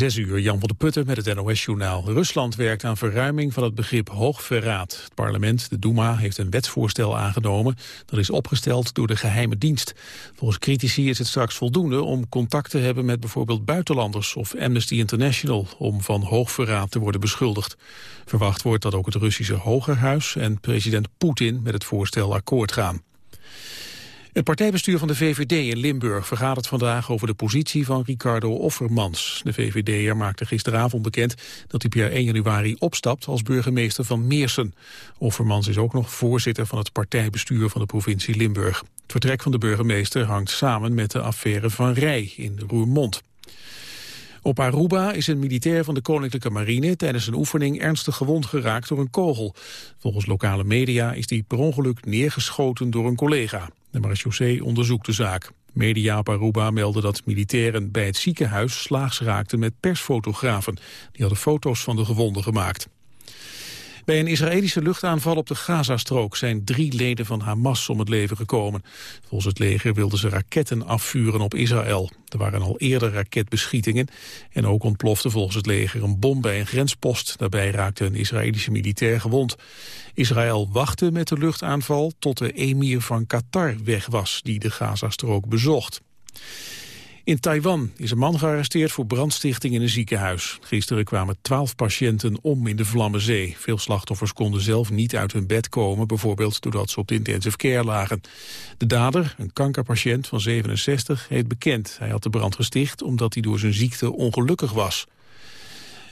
Zes uur, Jan van de Putten met het NOS-journaal. Rusland werkt aan verruiming van het begrip hoogverraad. Het parlement, de Duma, heeft een wetsvoorstel aangenomen. Dat is opgesteld door de geheime dienst. Volgens critici is het straks voldoende om contact te hebben met bijvoorbeeld buitenlanders of Amnesty International om van hoogverraad te worden beschuldigd. Verwacht wordt dat ook het Russische Hogerhuis en president Poetin met het voorstel akkoord gaan. Het partijbestuur van de VVD in Limburg vergadert vandaag over de positie van Ricardo Offermans. De VVD'er maakte gisteravond bekend dat hij per 1 januari opstapt als burgemeester van Meersen. Offermans is ook nog voorzitter van het partijbestuur van de provincie Limburg. Het vertrek van de burgemeester hangt samen met de affaire van Rij in Roermond. Op Aruba is een militair van de Koninklijke Marine tijdens een oefening ernstig gewond geraakt door een kogel. Volgens lokale media is die per ongeluk neergeschoten door een collega. De marechaussee onderzoekt de zaak. Media op Aruba melden dat militairen bij het ziekenhuis slaags raakten met persfotografen. Die hadden foto's van de gewonden gemaakt. Bij een Israëlische luchtaanval op de Gazastrook zijn drie leden van Hamas om het leven gekomen. Volgens het leger wilden ze raketten afvuren op Israël. Er waren al eerder raketbeschietingen en ook ontplofte volgens het leger een bom bij een grenspost. Daarbij raakte een Israëlische militair gewond. Israël wachtte met de luchtaanval tot de emir van Qatar weg was die de Gazastrook bezocht. In Taiwan is een man gearresteerd voor brandstichting in een ziekenhuis. Gisteren kwamen twaalf patiënten om in de Vlammenzee. Veel slachtoffers konden zelf niet uit hun bed komen, bijvoorbeeld doordat ze op de intensive care lagen. De dader, een kankerpatiënt van 67, heeft bekend. Hij had de brand gesticht omdat hij door zijn ziekte ongelukkig was.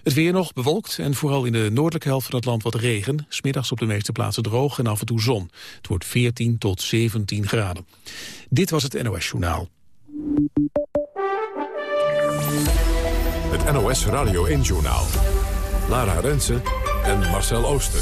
Het weer nog bewolkt en vooral in de noordelijke helft van het land wat regen. Smiddags op de meeste plaatsen droog en af en toe zon. Het wordt 14 tot 17 graden. Dit was het NOS Journaal. NOS Radio 1-journaal. Lara Rensen en Marcel Ooster.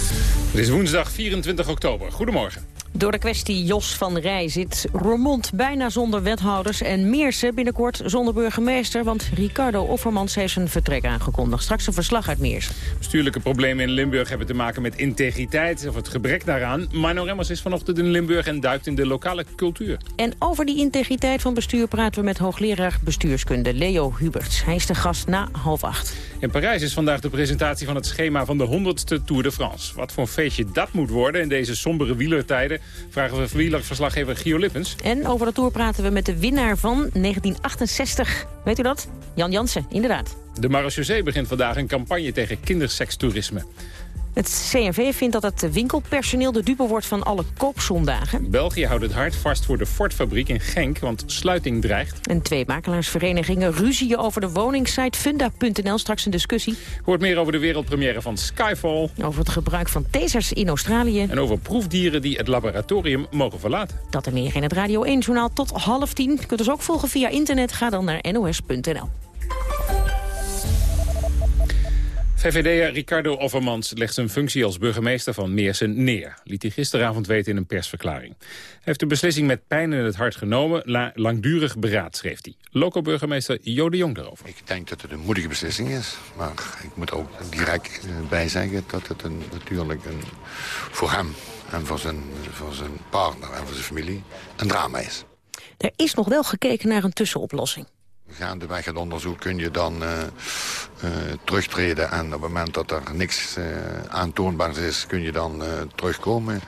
Het is woensdag 24 oktober. Goedemorgen. Door de kwestie Jos van Rij zit Roermond bijna zonder wethouders... en Meersen binnenkort zonder burgemeester... want Ricardo Offermans heeft zijn vertrek aangekondigd. Straks een verslag uit Meersen. Bestuurlijke problemen in Limburg hebben te maken met integriteit... of het gebrek daaraan. Mino Remmers is vanochtend in Limburg en duikt in de lokale cultuur. En over die integriteit van bestuur praten we met hoogleraar bestuurskunde Leo Huberts. Hij is de gast na half acht. In Parijs is vandaag de presentatie van het schema van de 100ste Tour de France. Wat voor een feestje dat moet worden in deze sombere wielertijden... vragen we wielerverslaggever Gio Lippens. En over de Tour praten we met de winnaar van 1968. Weet u dat? Jan Jansen, inderdaad. De marechaussee begint vandaag een campagne tegen kindersekstoerisme. Het CNV vindt dat het winkelpersoneel de dupe wordt van alle koopzondagen. België houdt het hart vast voor de Ford-fabriek in Genk, want sluiting dreigt. En twee makelaarsverenigingen ruzien over de woningsite funda.nl. Straks een discussie. Hoort meer over de wereldpremière van Skyfall. Over het gebruik van tasers in Australië. En over proefdieren die het laboratorium mogen verlaten. Dat en meer in het Radio 1-journaal tot half tien. Je kunt ons ook volgen via internet. Ga dan naar nos.nl. VVD'er Ricardo Offermans legt zijn functie als burgemeester van Meersen neer. Liet hij gisteravond weten in een persverklaring. Hij heeft de beslissing met pijn in het hart genomen. La langdurig beraad, schreef hij. Loco-burgemeester Jo de Jong daarover. Ik denk dat het een moedige beslissing is. Maar ik moet ook direct eh, bijzeggen dat het een, natuurlijk een, voor hem en voor zijn, voor zijn partner en voor zijn familie een drama is. Er is nog wel gekeken naar een tussenoplossing. Gaandeweg het onderzoek kun je dan uh, terugtreden... en op het moment dat er niks uh, aantoonbaars is, kun je dan terugkomen.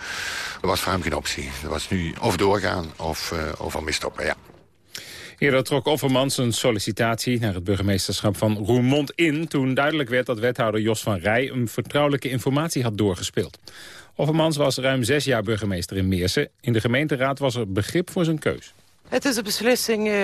Dat was voor hem geen optie. Dat was nu of doorgaan of, of ermee stoppen, ja. Eerder trok Offermans een sollicitatie naar het burgemeesterschap van Roermond in... toen duidelijk werd dat wethouder Jos van Rij een vertrouwelijke informatie had doorgespeeld. Offermans was ruim zes jaar burgemeester in Meersen. In de gemeenteraad was er begrip voor zijn keus. Het is een beslissing uh,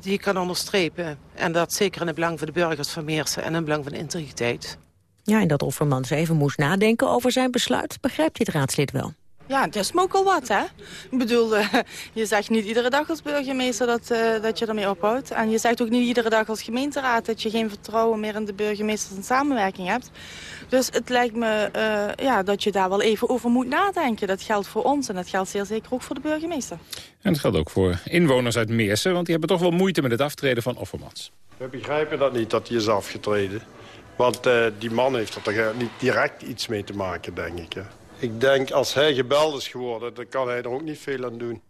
die ik kan onderstrepen. En dat zeker in het belang van de burgers van Meersen en in het belang van de integriteit. Ja, en dat Offermans even moest nadenken over zijn besluit, begrijpt dit raadslid wel. Ja, dat is me ook al wat, hè. Ik bedoel, uh, je zegt niet iedere dag als burgemeester dat, uh, dat je ermee ophoudt. En je zegt ook niet iedere dag als gemeenteraad dat je geen vertrouwen meer in de burgemeesters en samenwerking hebt. Dus het lijkt me uh, ja, dat je daar wel even over moet nadenken. Dat geldt voor ons en dat geldt zeer zeker ook voor de burgemeester. En dat geldt ook voor inwoners uit Meersen, want die hebben toch wel moeite met het aftreden van Offermans. We begrijpen dat niet, dat hij is afgetreden. Want die man heeft er toch niet direct iets mee te maken, denk ik. Hè? Ik denk, als hij gebeld is geworden, dan kan hij er ook niet veel aan doen.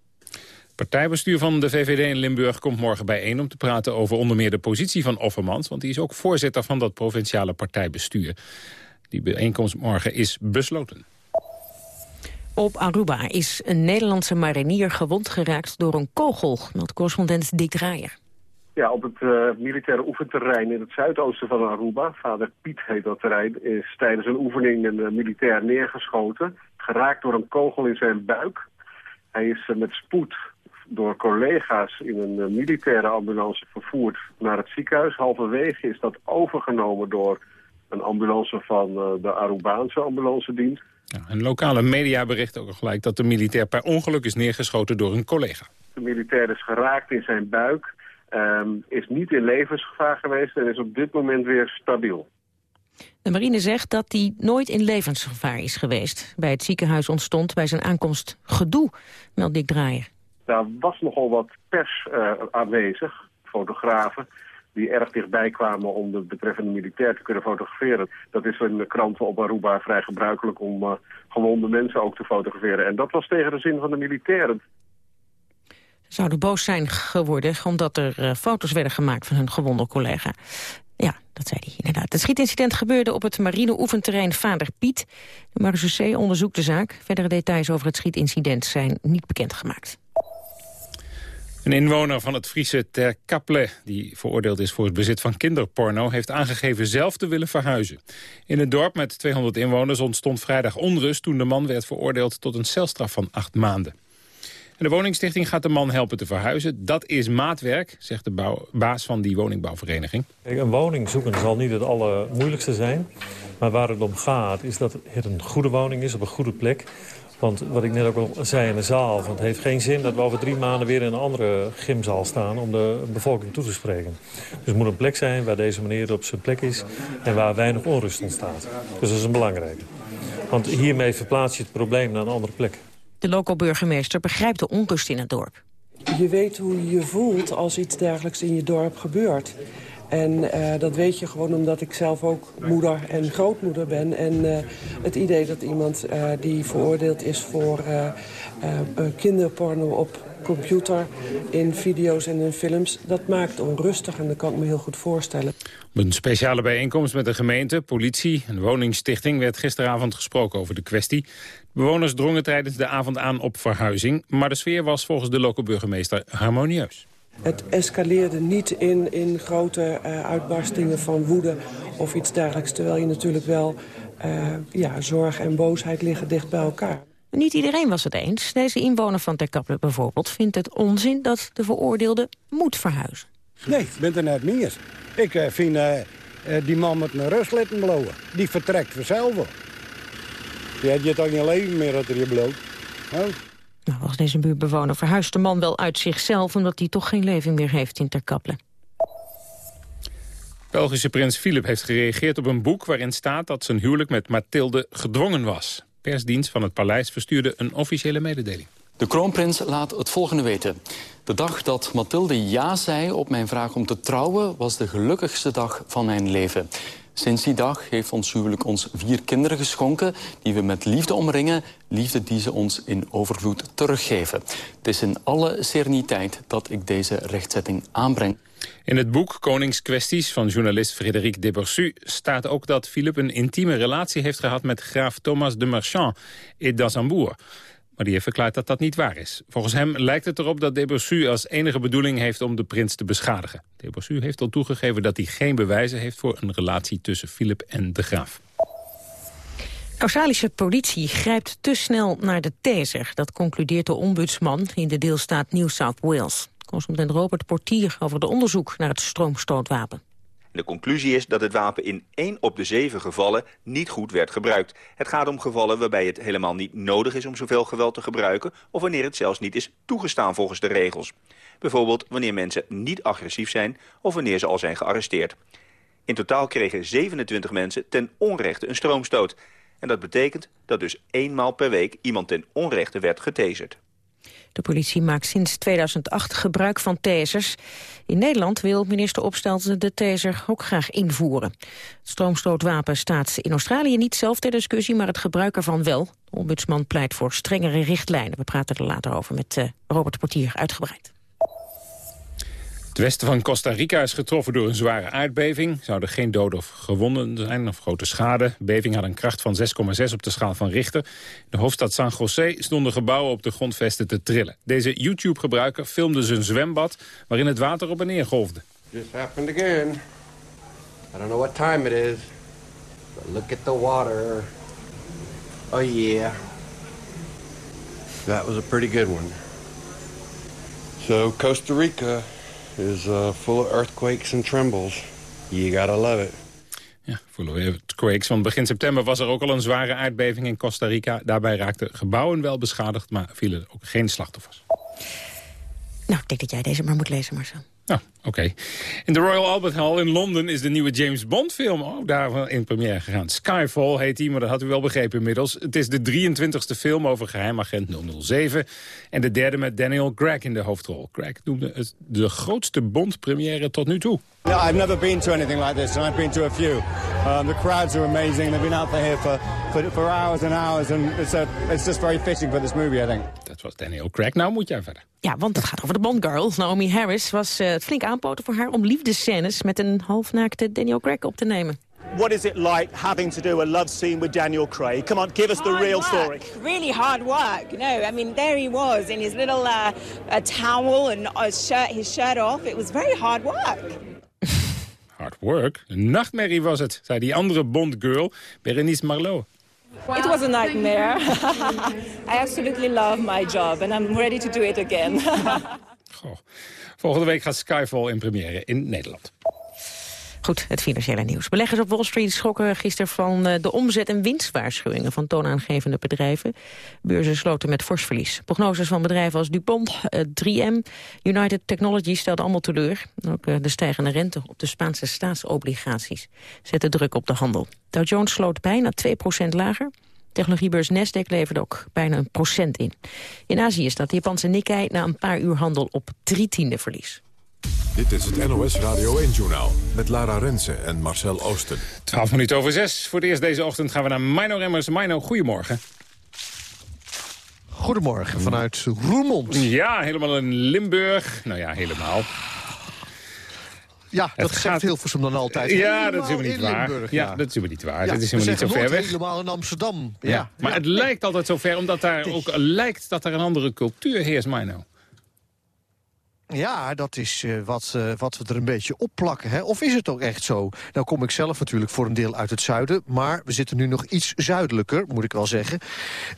partijbestuur van de VVD in Limburg komt morgen bijeen om te praten over onder meer de positie van Offermans, want die is ook voorzitter van dat provinciale partijbestuur. Die bijeenkomst morgen is besloten. Op Aruba is een Nederlandse marinier gewond geraakt door een kogel, meldt correspondent Dick Draaier. Ja, op het uh, militaire oefenterrein in het zuidoosten van Aruba, vader Piet heet dat terrein, is tijdens een oefening een uh, militair neergeschoten. Geraakt door een kogel in zijn buik. Hij is uh, met spoed door collega's in een militaire ambulance vervoerd naar het ziekenhuis. Halverwege is dat overgenomen door een ambulance van de Arubaanse ambulance dienst. Ja, een lokale media bericht ook gelijk dat de militair per ongeluk is neergeschoten door een collega. De militair is geraakt in zijn buik, um, is niet in levensgevaar geweest en is op dit moment weer stabiel. De marine zegt dat hij nooit in levensgevaar is geweest. Bij het ziekenhuis ontstond bij zijn aankomst gedoe, meldt Dick Draaier. Daar was nogal wat pers uh, aanwezig, fotografen die erg dichtbij kwamen om de betreffende militair te kunnen fotograferen. Dat is in de kranten op Aruba vrij gebruikelijk om uh, gewonde mensen ook te fotograferen. En dat was tegen de zin van de militairen. Zouden boos zijn geworden omdat er uh, foto's werden gemaakt van hun gewonde collega. Ja, dat zei hij inderdaad. Het schietincident gebeurde op het marine oefenterrein Vader Piet. De marechaussee onderzoekt de zaak. Verdere details over het schietincident zijn niet bekendgemaakt. Een inwoner van het Friese Ter Kaple, die veroordeeld is voor het bezit van kinderporno, heeft aangegeven zelf te willen verhuizen. In het dorp met 200 inwoners ontstond vrijdag onrust toen de man werd veroordeeld tot een celstraf van acht maanden. De woningstichting gaat de man helpen te verhuizen. Dat is maatwerk, zegt de baas van die woningbouwvereniging. Een woning zoeken zal niet het allermoeilijkste zijn. Maar waar het om gaat is dat het een goede woning is op een goede plek want wat ik net ook al zei in de zaal... Het heeft geen zin dat we over drie maanden weer in een andere gymzaal staan... om de bevolking toe te spreken. Dus het moet een plek zijn waar deze meneer op zijn plek is... en waar weinig onrust ontstaat. Dus dat is een belangrijke. Want hiermee verplaats je het probleem naar een andere plek. De loco-burgemeester begrijpt de onrust in het dorp. Je weet hoe je je voelt als iets dergelijks in je dorp gebeurt. En uh, dat weet je gewoon omdat ik zelf ook moeder en grootmoeder ben. En uh, het idee dat iemand uh, die veroordeeld is voor kinderporno op computer, in video's en in films, dat maakt onrustig en dat kan ik me heel goed voorstellen. Op een speciale bijeenkomst met de gemeente, politie en woningstichting werd gisteravond gesproken over de kwestie. Bewoners drongen tijdens de avond aan op verhuizing, maar de sfeer was volgens de lokale burgemeester harmonieus. Het escaleerde niet in, in grote uh, uitbarstingen van woede of iets dergelijks. Terwijl je natuurlijk wel, uh, ja, zorg en boosheid liggen dicht bij elkaar. Niet iedereen was het eens. Deze inwoner van Ter Kappel bijvoorbeeld vindt het onzin dat de veroordeelde moet verhuizen. Nee, ik ben er net meer. Ik uh, vind die man met een rust laten blowen. Die vertrekt vanzelf wel. Die had je toch geen leven meer dat er je bloot. Oh. Nou, volgens deze buurtbewoner verhuist de man wel uit zichzelf... omdat hij toch geen leven meer heeft in Ter Kappelen. Belgische prins Filip heeft gereageerd op een boek... waarin staat dat zijn huwelijk met Mathilde gedwongen was. Persdienst van het paleis verstuurde een officiële mededeling. De kroonprins laat het volgende weten. De dag dat Mathilde ja zei op mijn vraag om te trouwen... was de gelukkigste dag van mijn leven. Sinds die dag heeft ons huwelijk ons vier kinderen geschonken... die we met liefde omringen, liefde die ze ons in overvloed teruggeven. Het is in alle sereniteit dat ik deze rechtzetting aanbreng. In het boek Koningskwesties van journalist Frédéric Deborsu staat ook dat Philippe een intieme relatie heeft gehad met graaf Thomas de Marchand in d'Assembourg. Maar die heeft verklaard dat dat niet waar is. Volgens hem lijkt het erop dat Deborsu als enige bedoeling heeft om de prins te beschadigen. Deborsu heeft al toegegeven dat hij geen bewijzen heeft voor een relatie tussen Philip en de graaf. Australische politie grijpt te snel naar de taser. Dat concludeert de ombudsman in de deelstaat New South Wales. Correspondent Robert Portier over de onderzoek naar het stroomstootwapen. De conclusie is dat het wapen in 1 op de 7 gevallen niet goed werd gebruikt. Het gaat om gevallen waarbij het helemaal niet nodig is om zoveel geweld te gebruiken... of wanneer het zelfs niet is toegestaan volgens de regels. Bijvoorbeeld wanneer mensen niet agressief zijn of wanneer ze al zijn gearresteerd. In totaal kregen 27 mensen ten onrechte een stroomstoot. En dat betekent dat dus eenmaal per week iemand ten onrechte werd getaserd. De politie maakt sinds 2008 gebruik van tasers. In Nederland wil minister Opstelten de taser ook graag invoeren. Het stroomstootwapen staat in Australië niet zelf ter discussie... maar het gebruik ervan wel. De ombudsman pleit voor strengere richtlijnen. We praten er later over met uh, Robert Portier uitgebreid. Het westen van Costa Rica is getroffen door een zware aardbeving. Zouden geen doden of gewonden zijn of grote schade. De beving had een kracht van 6,6 op de schaal van Richter. In de hoofdstad San José stonden gebouwen op de grondvesten te trillen. Deze YouTube-gebruiker filmde zijn zwembad waarin het water op en neer golfde. Just happened again. I don't know what time it is. But look at the water. Oh yeah. That was a pretty good one. So Costa Rica is uh, full of earthquakes and trembles. You gotta love it. Ja, full of earthquakes. Want begin september was er ook al een zware aardbeving in Costa Rica. Daarbij raakten gebouwen wel beschadigd, maar vielen ook geen slachtoffers. Nou, ik denk dat jij deze maar moet lezen, Marcel. Nou, oké. In de Royal Albert Hall in Londen is de nieuwe James Bond film ook daar in première gegaan. Skyfall heet hij, maar dat had u wel begrepen inmiddels. Het is de 23e film over geheimagent 007. En de derde met Daniel Craig in de hoofdrol. Craig noemde het de grootste Bond-première tot nu toe. Yeah, I've never been to anything like this, and I've been to a few. Um, the crowds are amazing. They've been out here for, for, for hours and hours, and it's, a, it's just very fitting for this movie, I think. Dat was Daniel Craig. Nou moet jij verder. Ja, want het gaat over de Bond-girl. Naomi Harris was uh, flink aanpoten voor haar om liefdescènes met een halfnaakte Daniel Craig op te nemen. What is it like having to do a love scene with Daniel Craig? Come on, give us the real work. story. Really hard work. No, I mean, there he was in his little uh, uh, towel and uh, shirt, his shirt off. It was very hard work. Hard work? Een nachtmerrie was het, zei die andere Bond-girl, Berenice Marlowe. It was a nightmare. I absolutely love my job and I'm ready to do it again. Goh. Volgende week gaat Skyfall in première in Nederland. Goed, het financiële nieuws. Beleggers op Wall Street schrokken gisteren van eh, de omzet- en winstwaarschuwingen van toonaangevende bedrijven. Beurzen sloten met fors verlies. Prognoses van bedrijven als DuPont, 3M, United Technologies stelden allemaal teleur. Ook eh, de stijgende rente op de Spaanse staatsobligaties zette druk op de handel. Dow Jones sloot bijna 2% lager. Technologiebeurs Nasdaq leverde ook bijna een procent in. In Azië staat de Japanse Nikkei na een paar uur handel op drie tiende verlies. Dit is het NOS Radio 1-journaal met Lara Rensen en Marcel Oosten. 12 minuten over 6. Voor de eerst deze ochtend gaan we naar Mino Remmers. Mino, goedemorgen. Goedemorgen vanuit Roermond. Ja, helemaal in Limburg. Nou ja, helemaal. Ja, dat Het zegt gaat- Hilversum dan altijd. Ja, dat is helemaal niet waar. Limburg, ja. dat is helemaal niet waar. Ja, dat is we helemaal niet zo ver weg. helemaal in Amsterdam. Ja. Ja. Maar het lijkt altijd zo ver, omdat daar ook lijkt dat er een andere cultuur heerst, Mino. Ja, dat is eh, wat, eh, wat we er een beetje op plakken. Hè? Of is het ook echt zo? Nou kom ik zelf natuurlijk voor een deel uit het zuiden... maar we zitten nu nog iets zuidelijker, moet ik wel zeggen.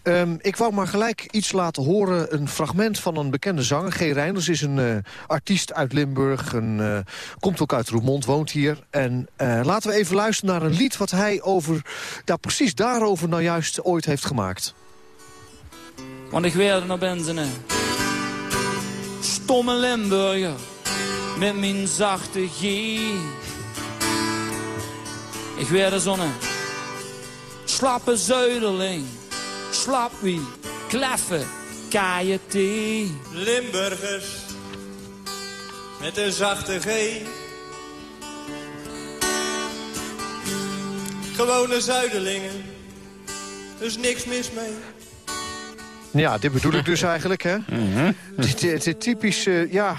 Ehm, ik wou maar gelijk iets laten horen. Een fragment van een bekende zanger. G. Reinders is een eh, artiest uit Limburg. Komt ook uit Roermond, woont hier. En laten we even luisteren naar een lied... wat hij over, daar precies daarover nou juist ooit heeft gemaakt. Want ik weer naar benzine. Stomme Limburger met mijn zachte G. Ik weer de zonne. Slappe zuiderling. Slap wie. Kleffe. KJT. Limburgers met een zachte G. Gewone zuiderlingen, dus niks mis mee. Ja, dit bedoel ik dus eigenlijk, hè? Dit, dit, dit typisch, eh, ja...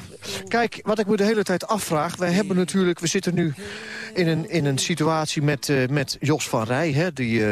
Kijk, wat ik me de hele tijd afvraag... wij hebben natuurlijk, we zitten nu in een, in een situatie met, eh, met Jos van Rij... Hè, die,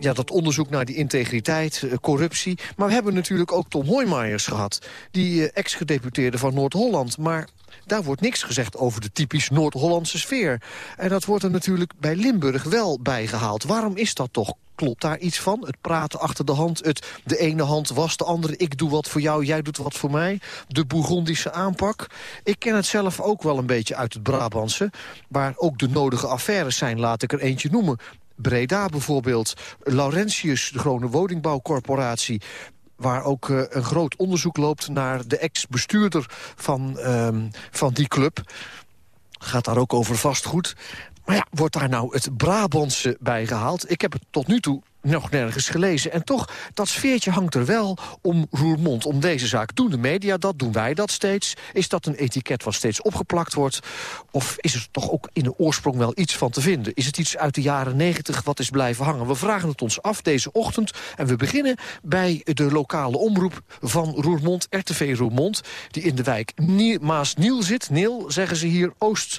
ja, dat onderzoek naar die integriteit, corruptie. Maar we hebben natuurlijk ook Tom Hoijmaiers gehad... die ex-gedeputeerde van Noord-Holland. Maar daar wordt niks gezegd over de typisch Noord-Hollandse sfeer. En dat wordt er natuurlijk bij Limburg wel bijgehaald. Waarom is dat toch? Klopt daar iets van? Het praten achter de hand, het de ene hand was de andere... ik doe wat voor jou, jij doet wat voor mij. De Bourgondische aanpak. Ik ken het zelf ook wel een beetje uit het Brabantse... waar ook de nodige affaires zijn, laat ik er eentje noemen. Breda bijvoorbeeld, Laurentius, de Groene Woningbouwcorporatie waar ook eh, een groot onderzoek loopt naar de ex-bestuurder van, ehm, van die club. Gaat daar ook over vastgoed. Maar ja, wordt daar nou het Brabantse bij gehaald? Ik heb het tot nu toe nog nergens gelezen. En toch, dat sfeertje hangt er wel om Roermond, om deze zaak. Doen de media dat? Doen wij dat steeds? Is dat een etiket wat steeds opgeplakt wordt? Of is er toch ook in de oorsprong wel iets van te vinden? Is het iets uit de jaren negentig wat is blijven hangen? We vragen het ons af deze ochtend. En we beginnen bij de lokale omroep van Roermond, RTV Roermond... die in de wijk Maas-Niel zit. Niel, zeggen ze hier, oost,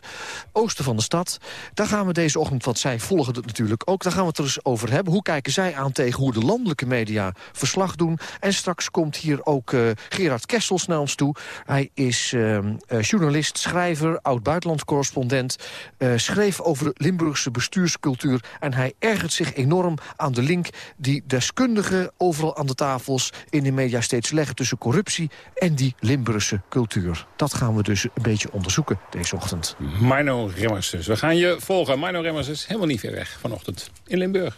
oosten van de stad. Daar gaan we deze ochtend, want zij volgen het natuurlijk ook... daar gaan we het er eens over hebben. Hoe kijken zij aan tegen hoe de landelijke media verslag doen? En straks komt hier ook uh, Gerard Kessels naar ons toe. Hij is uh, journalist, schrijver, oud-buitenlandcorrespondent... Uh, schreef over de Limburgse bestuurscultuur... en hij ergert zich enorm aan de link die deskundigen overal aan de tafels... in de media steeds leggen tussen corruptie en die Limburgse cultuur. Dat gaan we dus een beetje onderzoeken deze ochtend. Mino Remmers dus. We gaan je volgen. Mino Remmers is helemaal niet ver weg vanochtend in Limburg.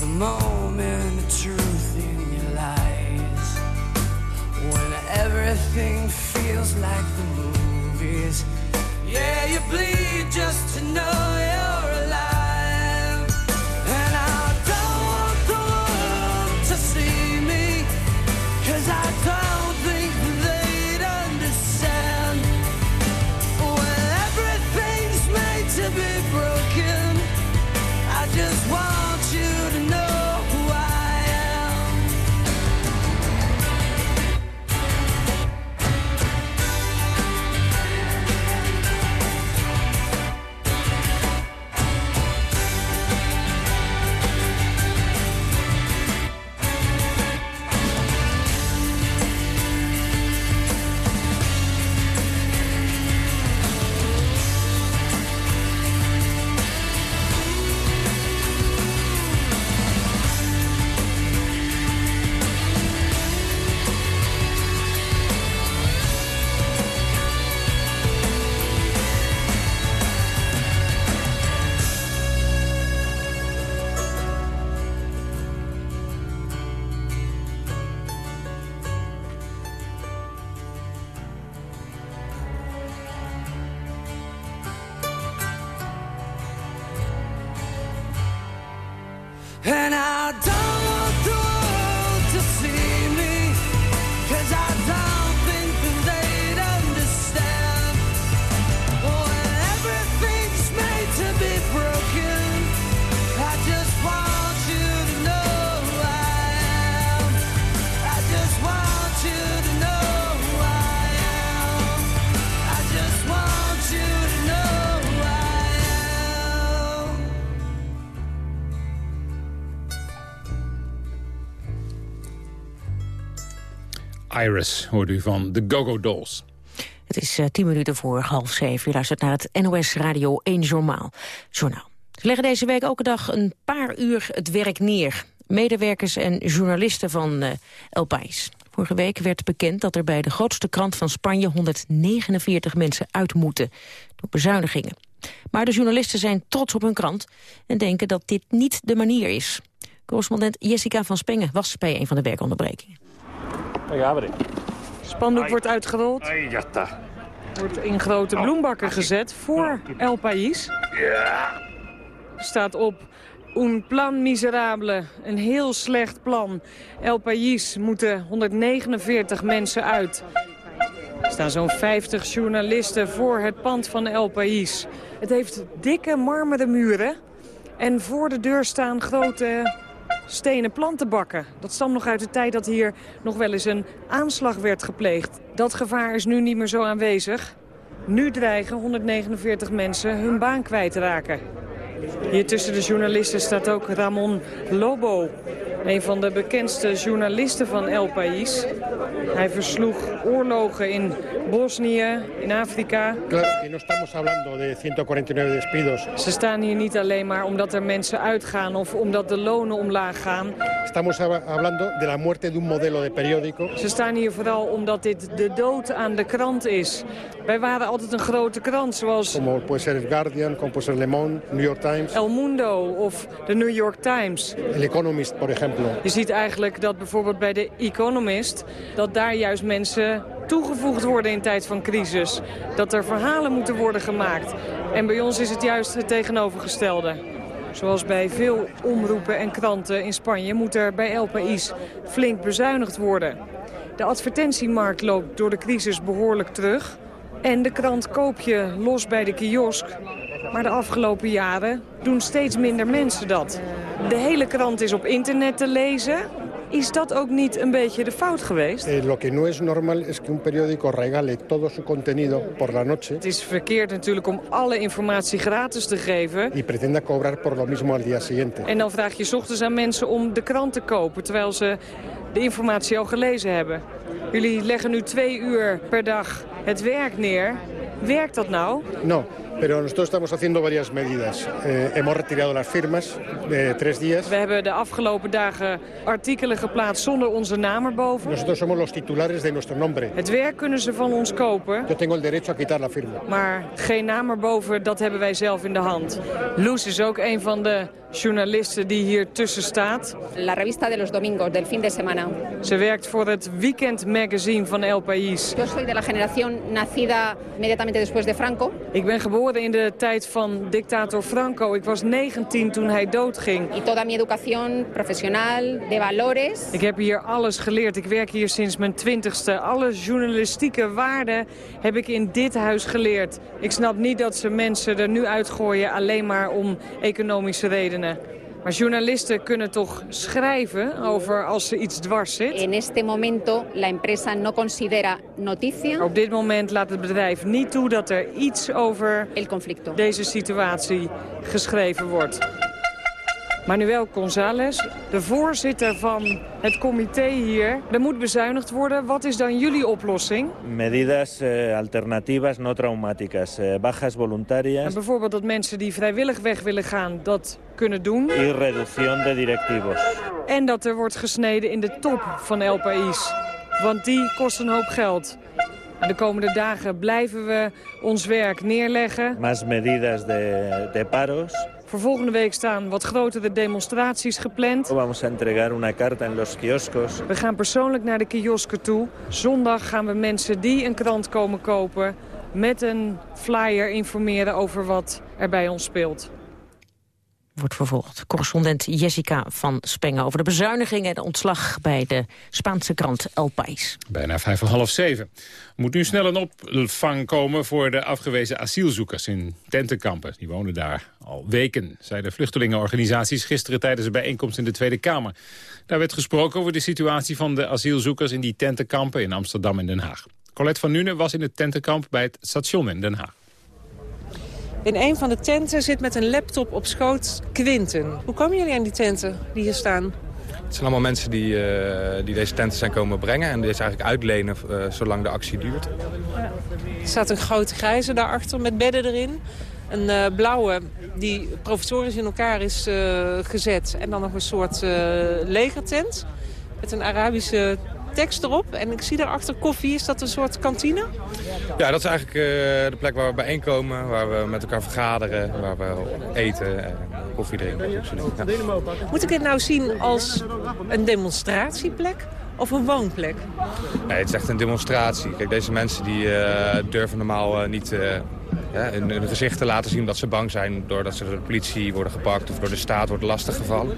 the moment the truth in your lies. When everything feels like the movies. Yeah, you bleed just to know you're alive. Iris u van de Go-Go Dolls. Het is eh, tien minuten voor half zeven. U luistert naar het NOS Radio 1 Journaal. Journaal. Ze leggen deze week elke dag een paar uur het werk neer. Medewerkers en journalisten van eh El País. Vorige week werd bekend dat er bij de grootste krant van Spanje... 149 mensen uit moeten door bezuinigingen. Maar de journalisten zijn trots op hun krant... en denken dat dit niet de manier is. Correspondent Jessica van Spengen was bij een van de werkonderbrekingen. Daar gaan we. Spandoek wordt uitgerold. Wordt in grote bloembakken gezet voor El País. Er staat op un plan miserable, een heel slecht plan. El País moeten 149 mensen uit. Er staan zo'n 50 journalisten voor het pand van El País. Het heeft dikke marmeren muren. En voor de deur staan grote stenen plantenbakken. Dat stamt nog uit de tijd dat hier nog wel eens een aanslag werd gepleegd. Dat gevaar is nu niet meer zo aanwezig. Nu dreigen 149 mensen hun baan kwijt te raken. Hier tussen de journalisten staat ook Ramon Lobo. Een van de bekendste journalisten van El País. Hij versloeg oorlogen in Bosnië, in Afrika. Claro que no estamos hablando de 149 despidos. Ze staan hier niet alleen maar omdat er mensen uitgaan of omdat de lonen omlaag gaan. Estamos hablando de la muerte de un modelo de periódico. Ze staan hier vooral omdat dit de dood aan de krant is. Wij waren altijd een grote krant, zoals... Como puede ser El Guardian, como puede ser Le Monde, New York Times. El Mundo of de New York Times. El Economist, por ejemplo. Je ziet eigenlijk dat bijvoorbeeld bij de Economist... dat daar juist mensen toegevoegd worden in tijd van crisis. Dat er verhalen moeten worden gemaakt. En bij ons is het juist het tegenovergestelde. Zoals bij veel omroepen en kranten in Spanje moet er bij El País flink bezuinigd worden. De advertentiemarkt loopt door de crisis behoorlijk terug. En de krant koop je los bij de kiosk. Maar de afgelopen jaren doen steeds minder mensen dat. De hele krant is op internet te lezen. Is dat ook niet een beetje de fout geweest? Eh, lo que no es normal es que un periódico regale todo su contenido por la noche. Het is verkeerd natuurlijk om alle informatie gratis te geven. Y pretenda cobrar por lo mismo al día siguiente. En dan vraag je 's ochtends aan mensen om de krant te kopen... terwijl ze de informatie al gelezen hebben. Jullie leggen nu twee uur per dag het werk neer. Werkt dat nou? No, pero nosotros estamos haciendo varias medidas. Eh, hemos retirado las firmas de tres días. We hebben de afgelopen dagen artikelen geplaatst zonder onze naam erboven. Nosotros somos los titulares de nuestro nombre. Het werk kunnen ze van ons kopen. Yo tengo el derecho a quitar la firma. Maar geen naam erboven, dat hebben wij zelf in de hand. Loes is ook een van de journalisten die hier tussen staat. La revista de los domingos, del fin de semana. Ze werkt voor het Weekend Magazine van El País. Yo soy de la generación nacida inmediatamente después de Franco. Ik ben geboren in de tijd van dictator Franco. Ik was 19 toen hij doodging. Y toda mi educación profesional, de valores. Ik heb hier alles geleerd. Ik werk hier sinds mijn twintigste. Alle journalistieke waarden heb ik in dit huis geleerd. Ik snap niet dat ze mensen er nu uitgooien alleen maar om economische redenen. Maar journalisten kunnen toch schrijven over als ze iets dwars zit? En este momento la empresa no considera noticia. Op dit moment laat het bedrijf niet toe dat er iets over El conflicto. deze situatie geschreven wordt. Manuel González, de voorzitter van het comité hier. Er moet bezuinigd worden. Wat is dan jullie oplossing? Medidas eh, alternativas no traumáticas, eh, bajas voluntarias. En bijvoorbeeld dat mensen die vrijwillig weg willen gaan dat kunnen doen. Y reducción de directivos. En dat er wordt gesneden in de top van El País. Want die kost een hoop geld. En de komende dagen blijven we ons werk neerleggen. Más medidas de, de paros. Voor volgende week staan wat grotere demonstraties gepland. We gaan persoonlijk naar de kiosken toe. Zondag gaan we mensen die een krant komen kopen... met een flyer informeren over wat er bij ons speelt wordt vervolgd. Correspondent Jessica van Spengen over de bezuinigingen en ontslag bij de Spaanse krant El País. Bijna vijf voor half zeven. Moet nu snel een opvang komen voor de afgewezen asielzoekers in tentenkampen. Die wonen daar al weken, zeiden vluchtelingenorganisaties gisteren tijdens een bijeenkomst in de Tweede Kamer. Daar werd gesproken over de situatie van de asielzoekers in die tentenkampen in Amsterdam en Den Haag. Colette van Nuenen was in het tentenkamp bij het station in Den Haag. In een van de tenten zit met een laptop op schoot Quinten. Hoe komen jullie aan die tenten die hier staan? Het zijn allemaal mensen die, uh, die deze tenten zijn komen brengen... en deze eigenlijk uitlenen uh, zolang de actie duurt. Ja. Er staat een grote grijze daarachter met bedden erin. Een uh, blauwe die professorisch in elkaar is gezet. En dan nog een soort legertent met een Arabische tekst erop. En ik zie daarachter koffie. Is dat een soort kantine? Ja, dat is eigenlijk uh, de plek waar we bijeenkomen. Waar we met elkaar vergaderen. Waar we eten en koffie drinken. Ja. Moet ik het nou zien als een demonstratieplek? of een woonplek? Nee, het is echt een demonstratie. Kijk, deze mensen die eh, durven normaal niet uh, hun, hun, gezicht te laten zien dat ze bang zijn... doordat ze door de politie worden gepakt of door de staat worden lastiggevallen.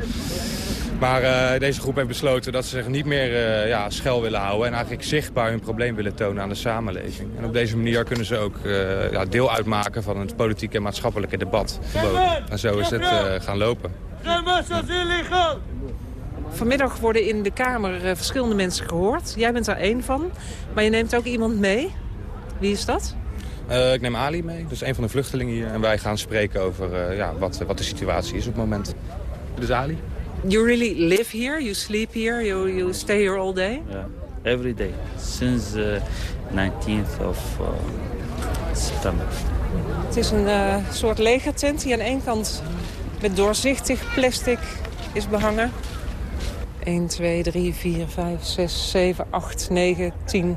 Maar uh, deze groep heeft besloten dat ze zich niet meer uh, ja, schel willen houden... en eigenlijk zichtbaar hun probleem willen tonen aan de samenleving. En op deze manier kunnen ze ook uh, ja, deel uitmaken van het politieke en maatschappelijke debat. En zo is het gaan lopen. Vanmiddag worden in de Kamer verschillende mensen gehoord. Jij bent er één van, maar je neemt ook iemand mee. Wie is dat? ik neem Ali mee, dus een van de vluchtelingen hier. En wij gaan spreken over ja, wat, wat de situatie is op het moment. Dit is Ali. You really live here? You sleep here? You, you stay here all day? Yeah, every day. Since uh, 19th of uh, September. Het is een uh, soort legertent die aan één kant met doorzichtig plastic is behangen. 1, 2, 3, 4, 5, 6, 7, 8, 9, 10,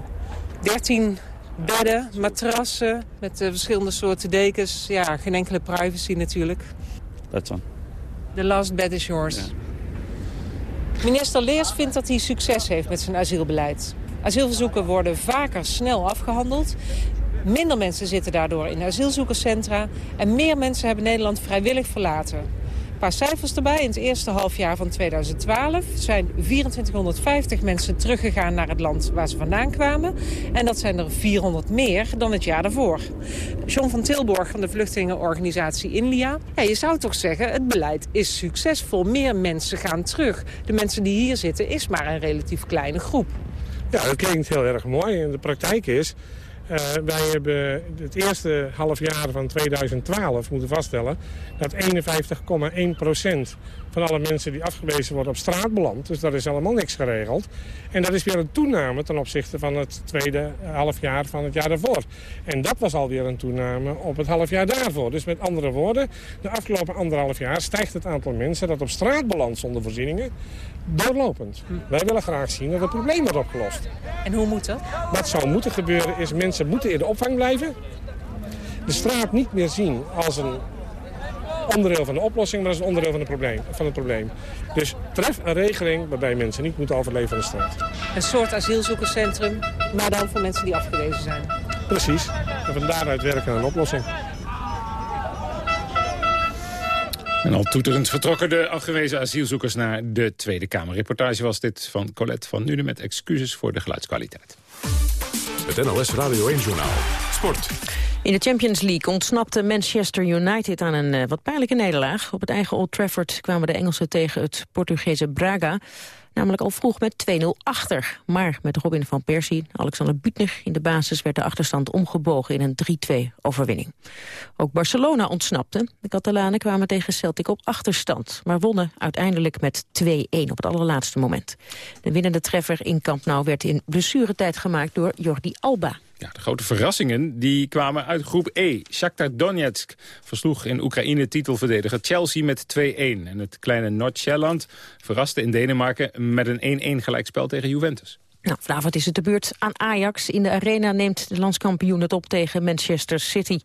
13 bedden, matrassen met uh, verschillende soorten dekens. Ja, geen enkele privacy natuurlijk. That's one. The last bed is yours. Yeah. Minister Leers vindt dat hij succes heeft met zijn asielbeleid. Asielverzoeken worden vaker snel afgehandeld. Minder mensen zitten daardoor in asielzoekerscentra. En meer mensen hebben Nederland vrijwillig verlaten. Paar cijfers erbij. In het eerste halfjaar van 2012 zijn 2450 mensen teruggegaan naar het land waar ze vandaan kwamen. En dat zijn er 400 meer dan het jaar daarvoor. John van Tilborg van de vluchtelingenorganisatie Inlia. Ja, je zou toch zeggen, het beleid is succesvol. Meer mensen gaan terug. De mensen die hier zitten is maar een relatief kleine groep. Ja, dat klinkt heel erg mooi. En de praktijk is uh, wij hebben het eerste half jaar van 2012 moeten vaststellen... dat 51,1 van alle mensen die afgewezen worden op straat belandt. Dus daar is helemaal niks geregeld. En dat is weer een toename ten opzichte van het tweede halfjaar van het jaar daarvoor. En dat was alweer een toename op het halfjaar daarvoor. Dus met andere woorden, de afgelopen anderhalf jaar stijgt het aantal mensen... dat op straat belandt zonder voorzieningen, doorlopend. Wij willen graag zien dat het probleem wordt opgelost. En hoe moet dat? Wat zou moeten gebeuren is mensen moeten in de opvang blijven. De straat niet meer zien als een onderdeel van de oplossing, maar als een onderdeel van, het probleem, van het probleem. Dus tref een regeling waarbij mensen niet moeten overleven van de straat. Een soort asielzoekerscentrum, maar dan voor mensen die afgewezen zijn. Precies. En van daaruit werken aan een oplossing. En al toeterend vertrokken de afgewezen asielzoekers naar de Tweede Kamer. Reportage was dit van Colette van Nuenen met excuses voor de geluidskwaliteit. Het NLS Radio 1 Journaal. Sport. In de Champions League ontsnapte Manchester United aan een uh, wat pijnlijke nederlaag. Op het eigen Old Trafford kwamen de Engelsen tegen het Portugese Braga. Namelijk al vroeg met 2-0 achter. Maar met Robin van Persie Alexander Butner in de basis... werd de achterstand omgebogen in een 3-2 overwinning. Ook Barcelona ontsnapte. De Catalanen kwamen tegen Celtic op achterstand... maar wonnen uiteindelijk met 2-1 op het allerlaatste moment. De winnende treffer in Camp Nou werd in blessuretijd gemaakt door Jordi Alba. Ja, de grote verrassingen die kwamen uit groep E. Shakhtar Donetsk versloeg in Oekraïne titelverdediger Chelsea met 2-1. En het kleine Noord-Sjælland verraste in Denemarken met een 1-1 gelijkspel tegen Juventus. Nou, vanavond is het de beurt aan Ajax. In de arena neemt de landskampioen het op tegen Manchester City.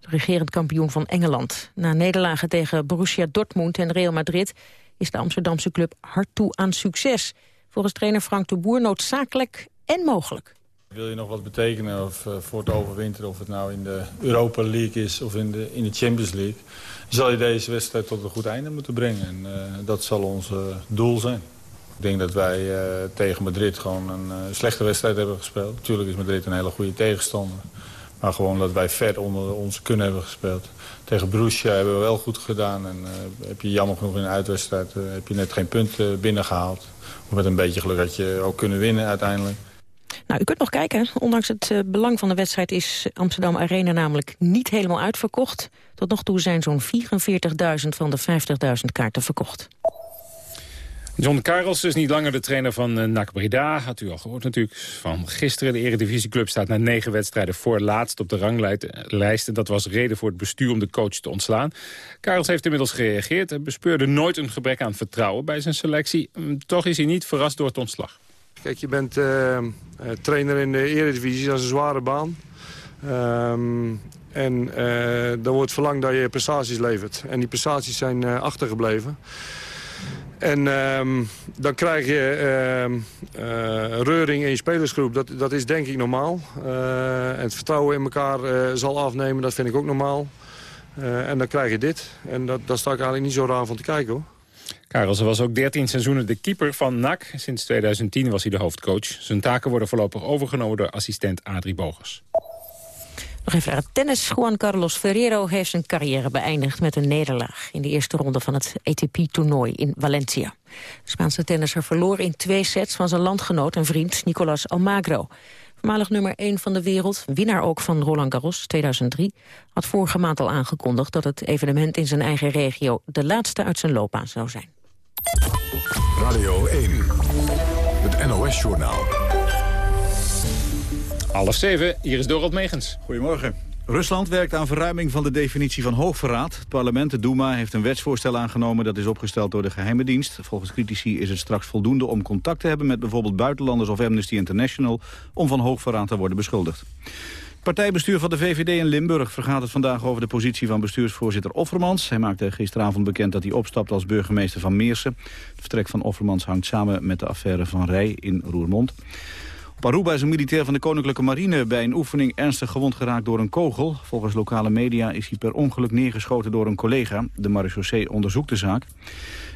De regerend kampioen van Engeland. Na nederlagen tegen Borussia Dortmund en Real Madrid... is de Amsterdamse club hard toe aan succes. Volgens trainer Frank de Boer noodzakelijk en mogelijk. Wil je nog wat betekenen of, uh, voor het overwinteren, of het nou in de Europa League is of in de, in de Champions League, zal je deze wedstrijd tot een goed einde moeten brengen. En uh, dat zal ons uh, doel zijn. Ik denk dat wij tegen Madrid gewoon een slechte wedstrijd hebben gespeeld. Natuurlijk is Madrid een hele goede tegenstander. Maar gewoon dat wij ver onder onze kunnen hebben gespeeld. Tegen Borussia hebben we wel goed gedaan. En heb je jammer genoeg in een uitwedstrijd heb je net geen punt binnengehaald. Met een beetje geluk had je ook kunnen winnen uiteindelijk. Nou, u kunt nog kijken. Ondanks het uh, belang van de wedstrijd is Amsterdam Arena namelijk niet helemaal uitverkocht. Tot nog toe zijn zo'n 44.000 van de 50.000 kaarten verkocht. John Karels is niet langer de trainer van uh, NAC Breda. Had u al gehoord natuurlijk van gisteren. De Eredivisieclub staat na negen wedstrijden voor laatst op de ranglijst. En dat was reden voor het bestuur om de coach te ontslaan. Karels heeft inmiddels gereageerd. Hij bespeurde nooit een gebrek aan vertrouwen bij zijn selectie. Mm, toch is hij niet verrast door het ontslag. Kijk, je bent uh, trainer in de Eredivisie, dat is een zware baan. Um, en uh, dan wordt verlangd dat je prestaties levert. En die prestaties zijn achtergebleven. En ehm, dan krijg je ehm, eh, reuring in je spelersgroep. Dat, dat is denk ik normaal. Het vertrouwen in elkaar zal afnemen, dat vind ik ook normaal. en dan krijg je dit. En dat, daar sta ik eigenlijk niet zo raar van te kijken hoor. Karel, was ook 13 seizoenen de keeper van NAC. Sinds 2010 was hij de hoofdcoach. Zijn taken worden voorlopig overgenomen door assistent Adrie Bogers. Nog even naar het tennis. Juan Carlos Ferrero heeft zijn carrière beëindigd met een nederlaag... in de eerste ronde van het ATP-toernooi in Valencia. De Spaanse tennisser verloor in twee sets van zijn landgenoot en vriend Nicolas Almagro. Voormalig nummer 1 van de wereld, winnaar ook van Roland Garros 2003... had vorige maand al aangekondigd dat het evenement in zijn eigen regio... de laatste uit zijn loopbaan zou zijn. Radio 1, het NOS-journaal. Half zeven, hier is Dorot Megens. Goedemorgen. Rusland werkt aan verruiming van de definitie van hoogverraad. Het parlement, de Duma, heeft een wetsvoorstel aangenomen... dat is opgesteld door de geheime dienst. Volgens critici is het straks voldoende om contact te hebben... met bijvoorbeeld buitenlanders of Amnesty International... om van hoogverraad te worden beschuldigd. Het partijbestuur van de VVD in Limburg vergaat het vandaag over de positie van bestuursvoorzitter Offermans. Hij maakte gisteravond bekend dat hij opstapt als burgemeester van Meersen. Het vertrek van Offermans hangt samen met de affaire van Rij in Roermond. Op Aruba is een militair van de Koninklijke Marine bij een oefening ernstig gewond geraakt door een kogel. Volgens lokale media is hij per ongeluk neergeschoten door een collega. De marechaussee onderzoekt de zaak.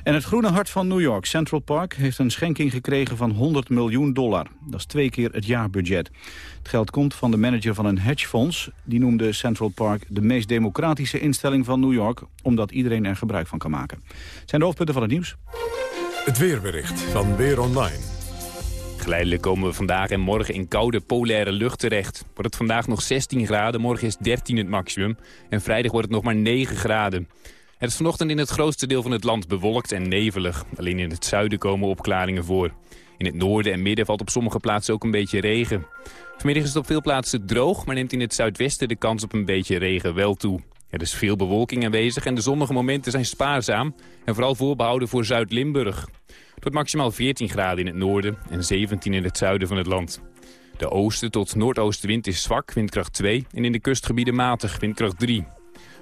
En het groene hart van New York, Central Park, heeft een schenking gekregen van 100 miljoen dollar. Dat is twee keer het jaarbudget. Het geld komt van de manager van een hedgefonds. Die noemde Central Park de meest democratische instelling van New York, omdat iedereen er gebruik van kan maken. Het zijn de hoofdpunten van het nieuws. Het weerbericht van Weer Online. Geleidelijk komen we vandaag en morgen in koude polaire lucht terecht. Wordt het vandaag nog 16 graden, morgen is 13 het maximum. En vrijdag wordt het nog maar 9 graden. Het is vanochtend in het grootste deel van het land bewolkt en nevelig. Alleen in het zuiden komen opklaringen voor. In het noorden en midden valt op sommige plaatsen ook een beetje regen. Vanmiddag is het op veel plaatsen droog, maar neemt in het zuidwesten de kans op een beetje regen wel toe. Er is veel bewolking aanwezig en de zonnige momenten zijn spaarzaam... en vooral voorbehouden voor Zuid-Limburg. Wordt maximaal 14 graden in het noorden en 17 in het zuiden van het land. De oosten tot noordoostenwind is zwak, windkracht 2... en in de kustgebieden matig, windkracht 3.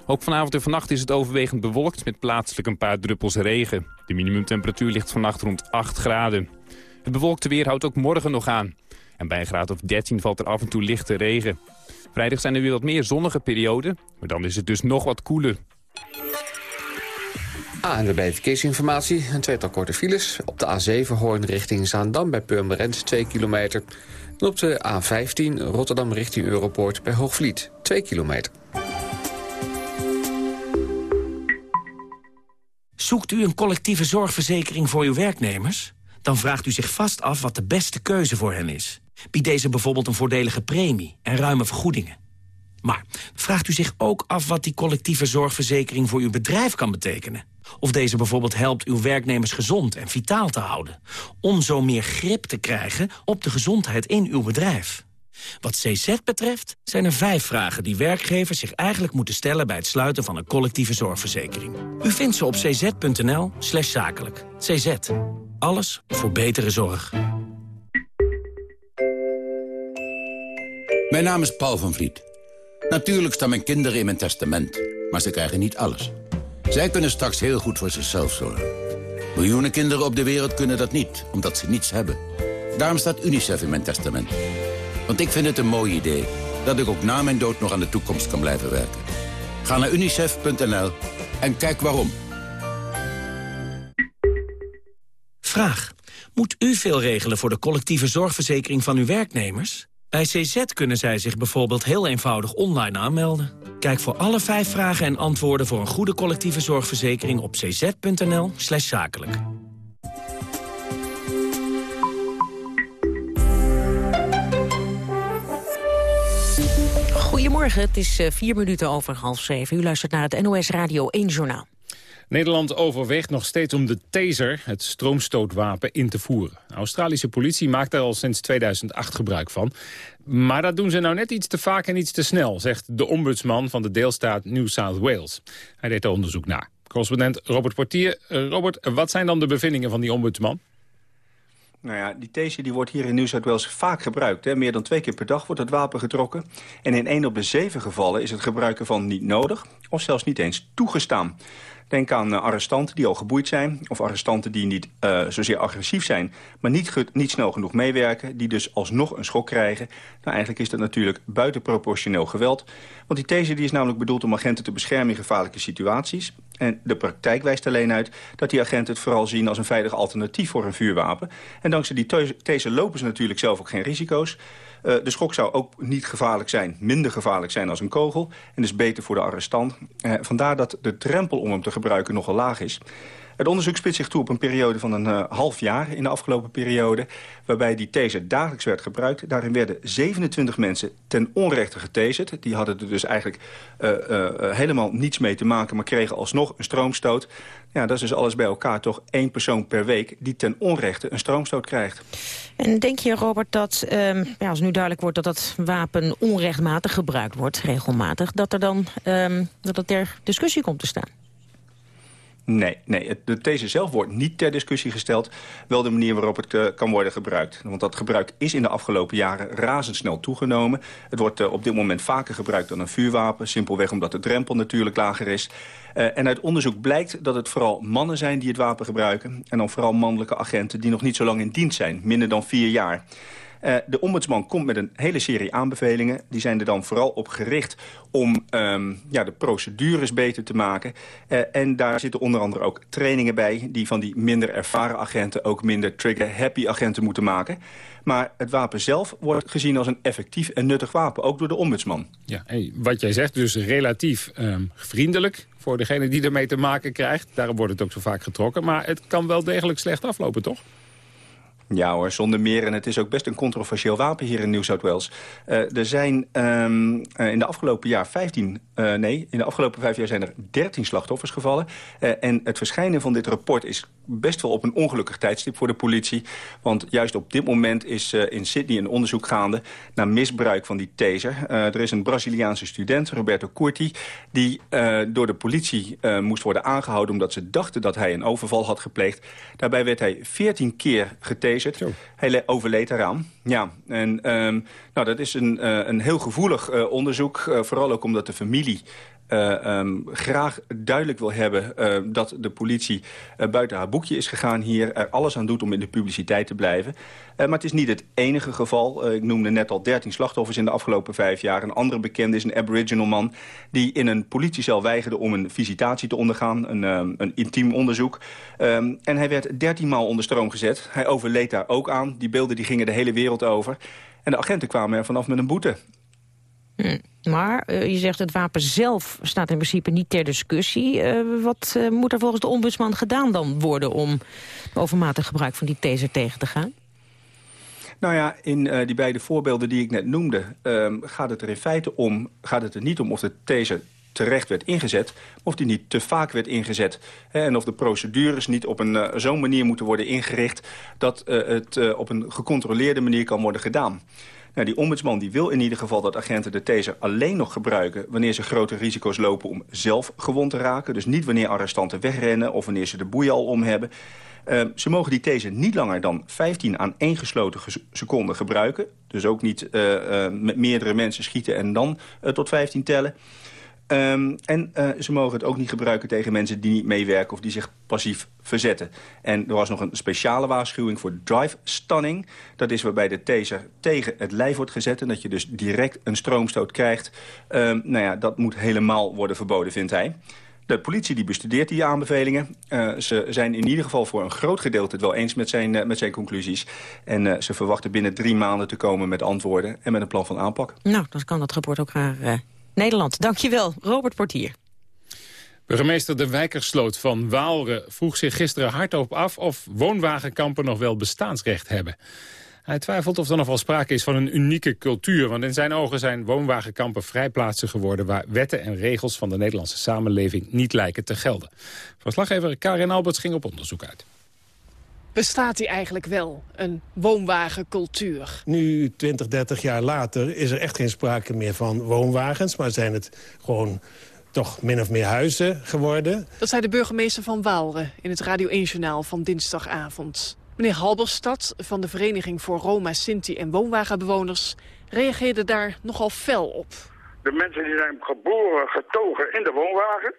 Ook vanavond en vannacht is het overwegend bewolkt met plaatselijk een paar druppels regen. De minimumtemperatuur ligt vannacht rond 8 graden. Het bewolkte weer houdt ook morgen nog aan. En bij een graad of 13 valt er af en toe lichte regen. Vrijdag zijn er weer wat meer zonnige perioden, maar dan is het dus nog wat koeler. ANWB Verkeersinformatie. Een tweetal korte files. Op de A7 Hoorn richting Zaandam bij Purmerend 2 kilometer. En op de A15 Rotterdam richting Europoort bij Hoogvliet 2 kilometer. Zoekt u een collectieve zorgverzekering voor uw werknemers? Dan vraagt u zich vast af wat de beste keuze voor hen is. Biedt deze bijvoorbeeld een voordelige premie en ruime vergoedingen? Maar vraagt u zich ook af wat die collectieve zorgverzekering voor uw bedrijf kan betekenen? Of deze bijvoorbeeld helpt uw werknemers gezond en vitaal te houden. Om zo meer grip te krijgen op de gezondheid in uw bedrijf. Wat CZ betreft zijn er vijf vragen die werkgevers zich eigenlijk moeten stellen... bij het sluiten van een collectieve zorgverzekering. U vindt ze op cz.nl slash zakelijk. CZ. Alles voor betere zorg. Mijn naam is Paul van Vliet. Natuurlijk staan mijn kinderen in mijn testament, maar ze krijgen niet alles. Zij kunnen straks heel goed voor zichzelf zorgen. Miljoenen kinderen op de wereld kunnen dat niet, omdat ze niets hebben. Daarom staat UNICEF in mijn testament. Want ik vind het een mooi idee dat ik ook na mijn dood nog aan de toekomst kan blijven werken. Ga naar unicef.nl en kijk waarom. Vraag. Moet u veel regelen voor de collectieve zorgverzekering van uw werknemers? Bij CZ kunnen zij zich bijvoorbeeld heel eenvoudig online aanmelden. Kijk voor alle vijf vragen en antwoorden voor een goede collectieve zorgverzekering op cz.nl slash zakelijk. Goedemorgen, het is eh, vier minuten over half zeven. U luistert naar het NOS Radio 1 Journaal. Nederland overweegt nog steeds om de taser, het stroomstootwapen, in te voeren. De Australische politie maakt er al sinds 2008 gebruik van. Maar dat doen ze nou net iets te vaak en iets te snel, zegt de ombudsman van de deelstaat New South Wales. Hij deed er onderzoek naar. Correspondent Robert Portier. Eh, Robert, wat zijn dan de bevindingen van die ombudsman? Nou ja, die taser die wordt hier in New South Wales vaak gebruikt. Hè. Meer dan twee keer per dag wordt het wapen getrokken. En in één op de zeven gevallen is het gebruiken van niet nodig... of zelfs niet eens toegestaan. Denk aan uh, arrestanten die al geboeid zijn... of arrestanten die niet uh, zozeer agressief zijn... maar niet, niet snel genoeg meewerken, die dus alsnog een schok krijgen. Nou, eigenlijk is dat natuurlijk buitenproportioneel geweld. Want die taser die is namelijk bedoeld om agenten te beschermen in gevaarlijke situaties. En de praktijk wijst alleen uit dat die agenten het vooral zien als een veilig alternatief voor een vuurwapen. En dankzij die taser lopen ze natuurlijk zelf ook geen risico's. Uh, de schok zou ook niet gevaarlijk zijn, minder gevaarlijk zijn als een kogel. En dus beter voor de arrestant. Uh, vandaar dat de drempel om hem te gebruiken nogal laag is. Het onderzoek spitst zich toe op een periode van een uh, half jaar in de afgelopen periode... waarbij die taser dagelijks werd gebruikt. Daarin werden 27 mensen ten onrechte getaserd. Die hadden er dus eigenlijk uh, uh, helemaal niets mee te maken... maar kregen alsnog een stroomstoot. Ja, dat is dus alles bij elkaar toch één persoon per week... die ten onrechte een stroomstoot krijgt. En denk je, Robert, dat um, ja, als nu duidelijk wordt... dat dat wapen onrechtmatig gebruikt wordt, regelmatig... dat er dan um, dat het ter discussie komt te staan? Nee, nee, de these zelf wordt niet ter discussie gesteld. Wel de manier waarop het uh, kan worden gebruikt. Want dat gebruik is in de afgelopen jaren razendsnel toegenomen. Het wordt uh, op dit moment vaker gebruikt dan een vuurwapen. Simpelweg omdat de drempel natuurlijk lager is. Uh, en uit onderzoek blijkt dat het vooral mannen zijn die het wapen gebruiken. En dan vooral mannelijke agenten die nog niet zo lang in dienst zijn. Minder dan vier jaar. Uh, de ombudsman komt met een hele serie aanbevelingen. Die zijn er dan vooral op gericht om um, ja, de procedures beter te maken. Uh, en daar zitten onder andere ook trainingen bij... die van die minder ervaren agenten ook minder trigger-happy agenten moeten maken. Maar het wapen zelf wordt gezien als een effectief en nuttig wapen, ook door de ombudsman. Ja, wat jij zegt, dus relatief um, vriendelijk voor degene die ermee te maken krijgt. Daarom wordt het ook zo vaak getrokken. Maar het kan wel degelijk slecht aflopen, toch? Ja hoor, zonder meer. En het is ook best een controversieel wapen hier in New South Wales. Uh, er zijn um, uh, in de afgelopen jaar 15, uh, nee, in de afgelopen vijf jaar zijn er 13 slachtoffers gevallen. en het verschijnen van dit rapport is best wel op een ongelukkig tijdstip voor de politie. Want juist op dit moment is in Sydney een onderzoek gaande naar misbruik van die taser. er is een Braziliaanse student, Roberto Curti, die door de politie moest worden aangehouden omdat ze dachten dat hij een overval had gepleegd. Daarbij werd hij 14 keer getaserd. Zo. Hij overleed eraan. Ja, en um, nou, dat is een, een heel gevoelig onderzoek. Vooral ook omdat de familie um, graag duidelijk wil hebben uh, dat de politie uh, buiten haar boekje is gegaan hier. Er alles aan doet om in de publiciteit te blijven. maar het is niet het enige geval. ik noemde net al 13 slachtoffers in de afgelopen vijf jaar. Een andere bekende is een aboriginal man die in een politiecel weigerde om een visitatie te ondergaan. Een, um, een intiem onderzoek. Um, en hij werd 13 maal onder stroom gezet. Hij overleed daar ook aan. Die beelden die gingen de hele wereld over. En de agenten kwamen er vanaf met een boete. Hm. Maar uh, je zegt het wapen zelf staat in principe niet ter discussie. Uh, wat uh, moet er volgens de ombudsman gedaan dan worden... om overmatig gebruik van die taser tegen te gaan? Nou ja, in die beide voorbeelden die ik net noemde... Um, gaat het er in feite om, gaat het er niet om of de taser terecht werd ingezet... of die niet te vaak werd ingezet. En of de procedures niet op een zo'n manier moeten worden ingericht... dat het op een gecontroleerde manier kan worden gedaan. Nou, die ombudsman die wil in ieder geval dat agenten de taser alleen nog gebruiken... wanneer ze grote risico's lopen om zelf gewond te raken. Dus niet wanneer arrestanten wegrennen of wanneer ze de boei al om hebben. Uh, ze mogen die taser niet langer dan 15 aan één gesloten seconden gebruiken. Dus ook niet uh, uh, met meerdere mensen schieten en dan tot 15 tellen. Um, en uh, ze mogen het ook niet gebruiken tegen mensen die niet meewerken... of die zich passief verzetten. En er was nog een speciale waarschuwing voor drive stunning. Dat is waarbij de taser tegen het lijf wordt gezet... en dat je dus direct een stroomstoot krijgt. Um, nou ja, dat moet helemaal worden verboden, vindt hij. De politie die bestudeert die aanbevelingen. Uh, ze zijn in ieder geval voor een groot gedeelte het wel eens met zijn, uh, met zijn conclusies. En ze verwachten binnen drie maanden te komen met antwoorden... en met een plan van aanpak. Nou, dan kan dat rapport ook naar Nederland. Dankjewel, Robert Portier. Burgemeester De Wijkersloot van Waalre vroeg zich gisteren hardop af... of woonwagenkampen nog wel bestaansrecht hebben. Hij twijfelt of er nog wel sprake is van een unieke cultuur... want in zijn ogen zijn woonwagenkampen vrijplaatsen geworden... waar wetten en regels van de Nederlandse samenleving niet lijken te gelden. Verslaggever Karin Alberts ging op onderzoek uit. Bestaat die eigenlijk wel, een woonwagencultuur? Nu, 20, 30 jaar later, is er echt geen sprake meer van woonwagens... maar zijn het gewoon toch min of meer huizen geworden. Dat zei de burgemeester van Waalre in het Radio 1-journaal van dinsdagavond. Meneer Halberstad van de Vereniging voor Roma, Sinti en Woonwagenbewoners... reageerde daar nogal fel op. De mensen die zijn geboren, getogen in de woonwagen...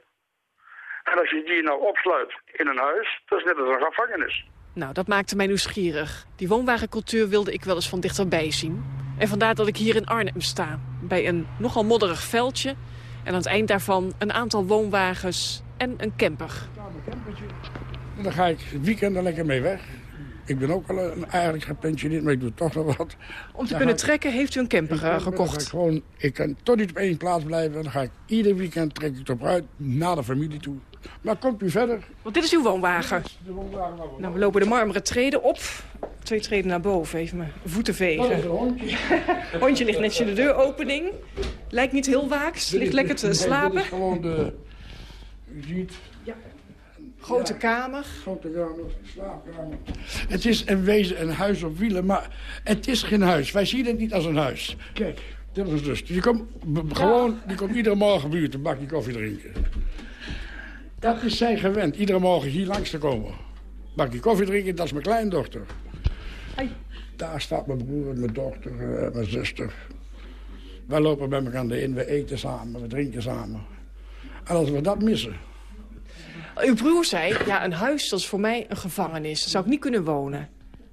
En als je die nou opsluit in een huis, dat is net als een gevangenis. Nou, dat maakte mij nieuwsgierig. Die woonwagencultuur wilde ik wel eens van dichterbij zien. En vandaar dat ik hier in Arnhem sta. Bij een nogal modderig veldje. En aan het eind daarvan een aantal woonwagens en een camper. En dan ga ik het weekend er lekker mee weg. Ik ben ook al een, eigenlijk gepensioneerd, maar ik doe toch nog wat. Om te kunnen trekken heeft u een camper eh, gekocht. ik, gewoon, ik kan toch niet op één plaats blijven. En dan ga ik ieder weekend trek ik erop uit naar de familie toe. Maar komt u verder? Want dit is uw woonwagen. De woonwagen we- Nou, we lopen de marmeren treden op. Twee treden naar boven, even mijn voeten Dat is een vegen. hondje. Hondje ligt netjes in de deuropening. Lijkt niet heel waaks, ligt lekker te slapen. Dit is gewoon de... U ziet... Grote kamer. Grote kamer, slaapkamer. Het is in wezen een huis op wielen, maar het is geen huis. Wij zien het niet als een huis. Kijk, dit is dus. Je komt gewoon, die komt iedere morgen buurt een bakje koffie drinken. Dat is zij gewend, iedere morgen hier langs te komen. Bakje koffie drinken, dat is mijn kleindochter. Daar staat mijn broer, mijn dochter, eh, mijn zuster. Wij lopen bij elkaar in, we eten samen, we drinken samen. En als we dat missen, Uw broer zei, ja, een huis dat is voor mij een gevangenis. Daar zou ik niet kunnen wonen.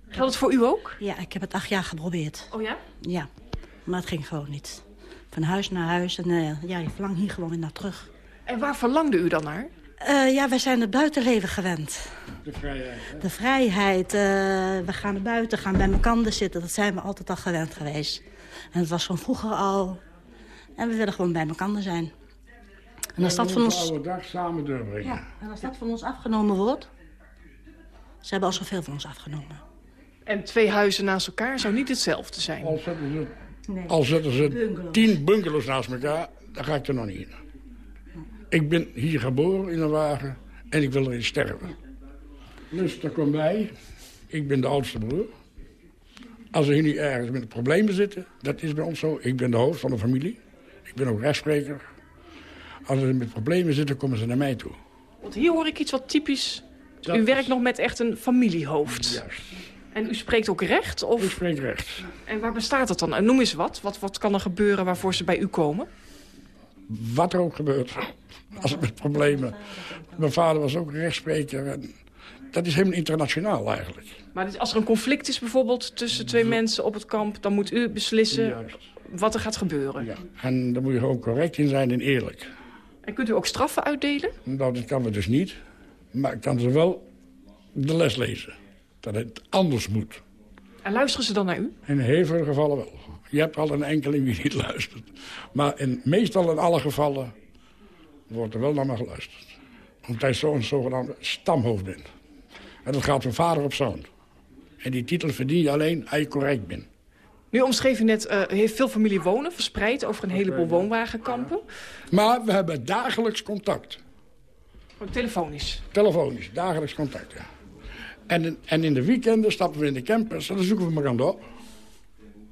Geldt het voor u ook? Ja, ik heb het acht jaar geprobeerd. Oh ja? Ja, maar het ging gewoon niet. Van huis naar huis en eh, ja, je verlangt hier gewoon weer naar terug. En waar verlangde u dan naar? Eh, ja, wij zijn het buitenleven gewend. de vrijheid. hè? De vrijheid, eh, we gaan naar buiten, gaan bij elkaar zitten. Dat zijn we altijd al gewend geweest. En het was van vroeger al. En we willen gewoon bij elkaar zijn. En als dat van ons... oude dag samen doorbrengen. Ja, en als dat van ons afgenomen wordt... Ze hebben al zoveel van ons afgenomen. En twee huizen naast elkaar zou niet hetzelfde zijn. Al zetten ze, Nee. al zetten ze Bungalows. tien bungalows naast elkaar, dan ga ik er nog niet in. Ik ben hier geboren in een wagen en ik wil erin sterven. Dus daar komt bij, ik ben de oudste broer. Als er hier nu ergens met problemen zitten, dat is bij ons zo. Ik ben de hoofd van de familie. Ik ben ook rechtspreker. Als er met problemen zitten, komen ze naar mij toe. Want hier hoor ik iets wat typisch... Dat u is- werkt nog met echt een familiehoofd. Juist. En u spreekt ook recht? Of... Ik spreek recht. En waar bestaat het dan? En noem eens wat. wat. Wat kan er gebeuren waarvoor ze bij u komen? Wat er ook gebeurt. Als het met problemen. Mijn vader was ook rechtspreker. En dat is helemaal internationaal eigenlijk. Maar als er een conflict is bijvoorbeeld tussen twee mensen op het kamp... dan moet u beslissen Juist. wat er gaat gebeuren. Ja. En daar moet je gewoon correct in zijn en eerlijk. En kunt u ook straffen uitdelen? Nou, dat kan we dus niet. Maar ik kan ze wel de les lezen. Dat het anders moet. En luisteren ze dan naar u? In heel veel gevallen wel. Je hebt al een enkeling die niet luistert. Maar in, meestal in alle gevallen wordt er wel naar me geluisterd. Omdat hij zo'n zogenaamde stamhoofd bent. En dat gaat van vader op zoon. En die titel verdien je alleen als je correct bent. Nu omschreef u net, eh, heeft veel familie wonen, verspreid over een heleboel woonwagenkampen. Maar we hebben dagelijks contact. Gewoon telefonisch. Telefonisch, dagelijks contact, ja. En, in- en in de weekenden stappen we in de campers en dan zoeken we elkaar op.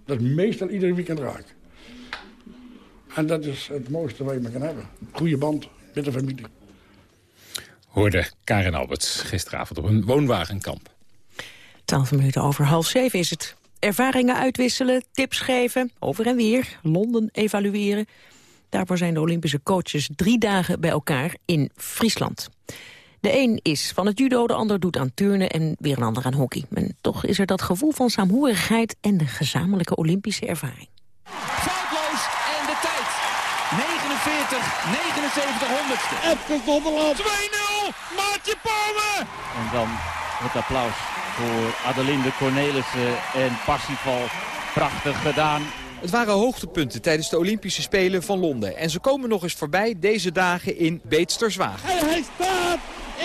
Dat is meestal iedere weekend raak. En dat is het mooiste wat je maar kan hebben. Goede band met de familie. Hoorde Karen Alberts gisteravond op een woonwagenkamp. Twaalf minuten over half zeven is het. Ervaringen uitwisselen, tips geven, over en weer, Londen evalueren. Daarvoor zijn de Olympische coaches drie dagen bij elkaar in Friesland. De een is van het judo, de ander doet aan turnen en weer een ander aan hockey. En toch is er dat gevoel van saamhorigheid en de gezamenlijke Olympische ervaring. Foutloos en de tijd. 49, 79 honderdste. Even Zonderland. 2-0, Maartje Palme. En dan het applaus voor Adelinde Cornelissen en Parsifal. Prachtig gedaan. Het waren hoogtepunten tijdens de Olympische Spelen van Londen. En ze komen nog eens voorbij deze dagen in Beetsterswaag. En hij staat.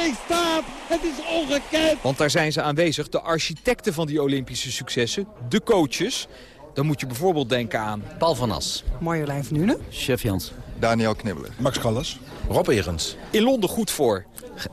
Ik sta. Het is ongekend. Want daar zijn ze aanwezig, de architecten van die Olympische successen, de coaches. Dan moet je bijvoorbeeld denken aan... Paul van As. Marjolein van Nuenen. Chef Jans. Daniel Knibbeler. Max Callas. Rob Egens. In Londen goed voor.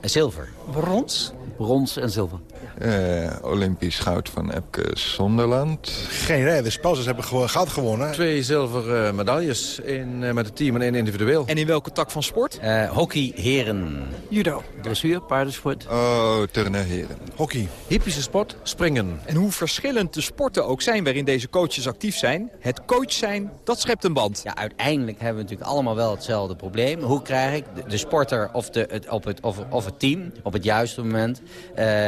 Zilver. Brons. Brons en zilver. Uh, Olympisch goud van Epke Zonderland. Geen idee, de Spelsers hebben gewoon goud gewonnen. Twee zilveren medailles in, uh, met het team en één individueel. En in welke tak van sport? Uh, hockey, heren. Judo. Dressuur, paardensport. Oh, turnen, heren. Hockey. Hippische sport, springen. En hoe verschillend de sporten ook zijn waarin deze coaches actief zijn... het coach zijn, dat schept een band. Ja, uiteindelijk hebben we natuurlijk allemaal wel hetzelfde probleem. Hoe krijg ik de, de sporter of, de, het, op het, of, of het team op het juiste moment...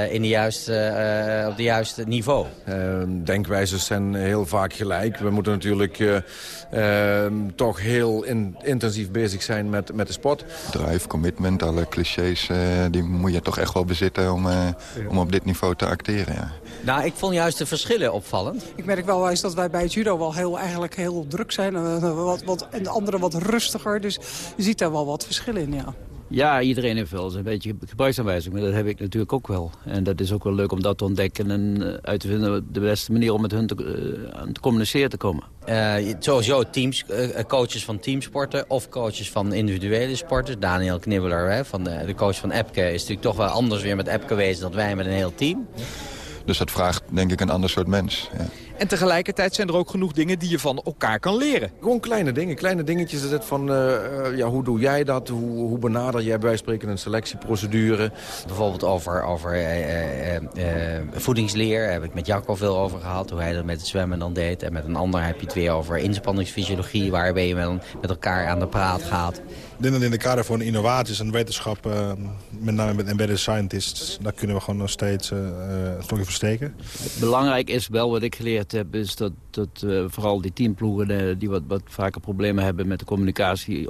in de juiste, op het juiste niveau? Uh, denkwijzes zijn heel vaak gelijk. We moeten natuurlijk uh, uh, toch heel in, intensief bezig zijn met, met de sport. Drive, commitment, alle clichés, uh, die moet je toch echt wel bezitten om, om op dit niveau te acteren. Ja. Nou, ik vond juist de verschillen opvallend. Ik merk wel eens dat wij bij het judo wel heel, eigenlijk heel druk zijn. En, wat, wat, en de anderen wat rustiger. Dus je ziet daar wel wat verschillen in, ja. Ja, iedereen heeft wel eens een beetje gebruiksaanwijzing. Maar dat heb ik natuurlijk ook wel. En dat is ook wel leuk om dat te ontdekken en uit te vinden... de beste manier om met hun te, uh, te communiceren te komen. Uh, sowieso teams, uh, coaches van teamsporten of coaches van individuele sporten. Daniel Knibbeler, hè, van de, de coach van Epke, is natuurlijk toch wel anders weer met Epke geweest... dan wij met een heel team. Dus dat vraagt denk ik een ander soort mens. Ja. En tegelijkertijd zijn er ook genoeg dingen die je van elkaar kan leren. Gewoon kleine dingen, kleine dingetjes. Dat van, uh, ja, hoe doe jij dat? Hoe, hoe benader jij bij spreken een selectieprocedure? Bijvoorbeeld over, over uh, uh, voedingsleer. Daar heb ik met Jacco veel over gehad. Hoe hij dat met het zwemmen dan deed. En met een ander heb je het weer over inspanningsfysiologie. Waarbij je met, met elkaar aan de praat gaat. Ik denk dat in de kader van innovaties en wetenschap, uh, met name met embedded scientists, daar kunnen we gewoon nog steeds uh, een stokje versteken. Belangrijk is wel wat ik geleerd heb, is dat, dat uh, vooral die teamploegen die wat, wat vaker problemen hebben met de communicatie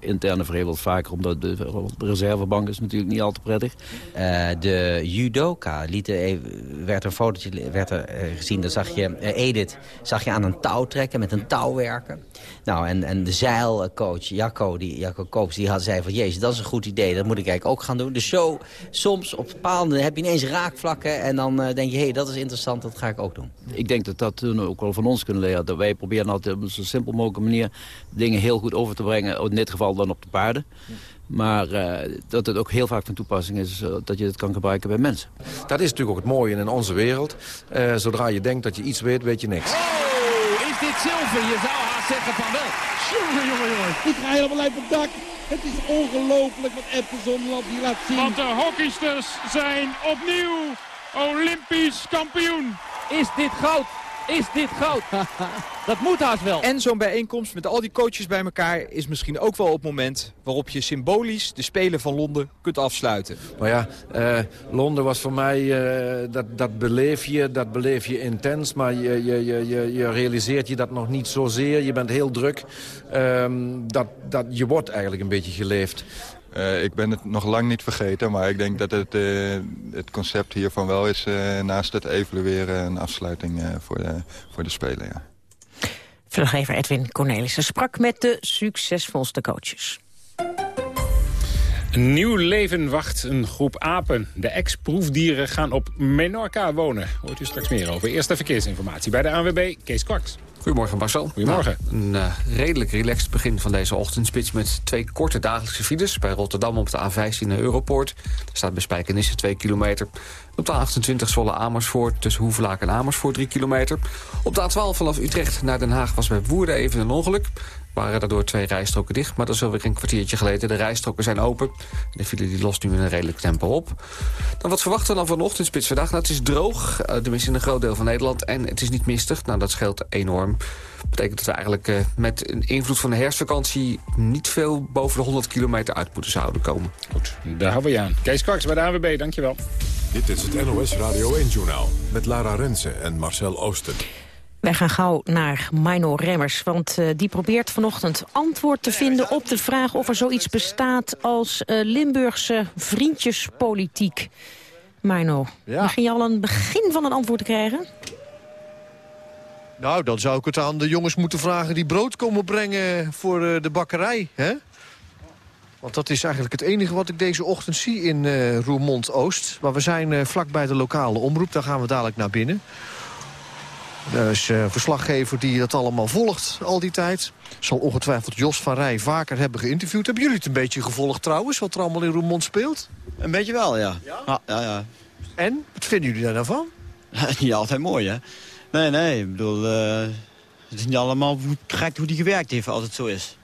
interne verheveld vaker, omdat de, reservebank is natuurlijk niet al te prettig. Uh, de judoka liet even, werd een fotootje werd er, gezien, daar zag je Edith zag je aan een touw trekken, met een touw werken. Nou, en, en de zeilcoach Jacco, die, Jacco Koops, die had, zei van, jezus, dat is een goed idee, dat moet ik eigenlijk ook gaan doen. Dus zo, soms op bepaalde heb je ineens raakvlakken en dan denk je, hé, hey, dat is interessant, dat ga ik ook doen. Ik denk dat dat toen ook wel van ons kunnen leren. Dat wij proberen altijd op een zo simpel mogelijke manier dingen heel goed over te brengen, in dit geval dan op de paarden. Maar uh, dat het ook heel vaak van toepassing is uh, dat je het kan gebruiken bij mensen. Dat is natuurlijk ook het mooie in onze wereld. Uh, zodra je denkt dat je iets weet, weet je niks. Oh, is dit zilver? Je zou zeggen van wel. Jongen, jongen, jongen. Ik ga helemaal uit het dak. Het is ongelooflijk wat hier laat zien. Want de hockeysters zijn opnieuw Olympisch kampioen. Is dit goud? Is dit goud? Dat moet haast wel. En zo'n bijeenkomst met al die coaches bij elkaar is misschien ook wel het moment waarop je symbolisch de Spelen van Londen kunt afsluiten. Nou ja, uh, Londen was voor mij, uh, dat, dat beleef je, dat beleef je intens, maar je, je, je, je realiseert je dat nog niet zozeer. Je bent heel druk. Um, dat, dat, je wordt eigenlijk een beetje geleefd. Uh, ik ben het nog lang niet vergeten, maar ik denk dat het, uh, het concept hiervan wel is... Uh, naast het evalueren een afsluiting voor, de, voor de Spelen. Ja. Edwin Cornelissen sprak met de succesvolste coaches. Een nieuw leven wacht een groep apen. De ex-proefdieren gaan op Menorca wonen. Hoort u straks meer over. Eerste verkeersinformatie bij de ANWB, Kees Kwaks. Goedemorgen Marcel. Goedemorgen. Nou, een uh, redelijk relaxed begin van deze ochtendspits... met twee korte dagelijkse files. Bij Rotterdam op de A15 naar Europoort. Er staat bij Spijkenisse 2 kilometer. Op de A28 Zwolle Amersfoort tussen Hoevelaak en Amersfoort 3 kilometer. Op de A12 vanaf Utrecht naar Den Haag was bij Woerden even een ongeluk waren daardoor twee rijstroken dicht. Maar dat is alweer een kwartiertje geleden. De rijstroken zijn open. De file die lost nu in een redelijk tempo op. Dan wat verwachten we dan vanochtend spits vandaag? Nou, het is droog, tenminste in een groot deel van Nederland. En het is niet mistig. Nou, dat scheelt enorm. Dat betekent dat we eigenlijk uh, met een invloed van de herfstvakantie... niet veel boven de 100 kilometer uit moeten zouden komen. Goed, daar houden we je aan. Kees Kwaks bij de AWB, dankjewel. Dit is het NOS Radio 1-journaal met Lara Rensen en Marcel Oosten. Wij gaan gauw naar Mino Remmers, want uh, die probeert vanochtend antwoord te vinden op de vraag of er zoiets bestaat als uh, Limburgse vriendjespolitiek. Mino, ja. begin je al een begin van een antwoord te krijgen? Nou, dan zou ik het aan de jongens moeten vragen die brood komen brengen voor uh, de bakkerij, hè? Want dat is eigenlijk het enige wat ik deze ochtend zie in Roermond-Oost. Maar we zijn uh, vlakbij de lokale omroep, daar gaan we dadelijk naar binnen. Een verslaggever die dat allemaal volgt al die tijd. Zal ongetwijfeld Jos van Rij vaker hebben geïnterviewd. Hebben jullie het een beetje gevolgd trouwens, wat er allemaal in Roermond speelt? Een beetje wel, ja. Ja? ja, ja, En? Wat vinden jullie daar nou van? niet altijd mooi, hè? Nee, nee, ik bedoel... eh, het is niet allemaal hoe, gek hoe die gewerkt heeft als het zo is.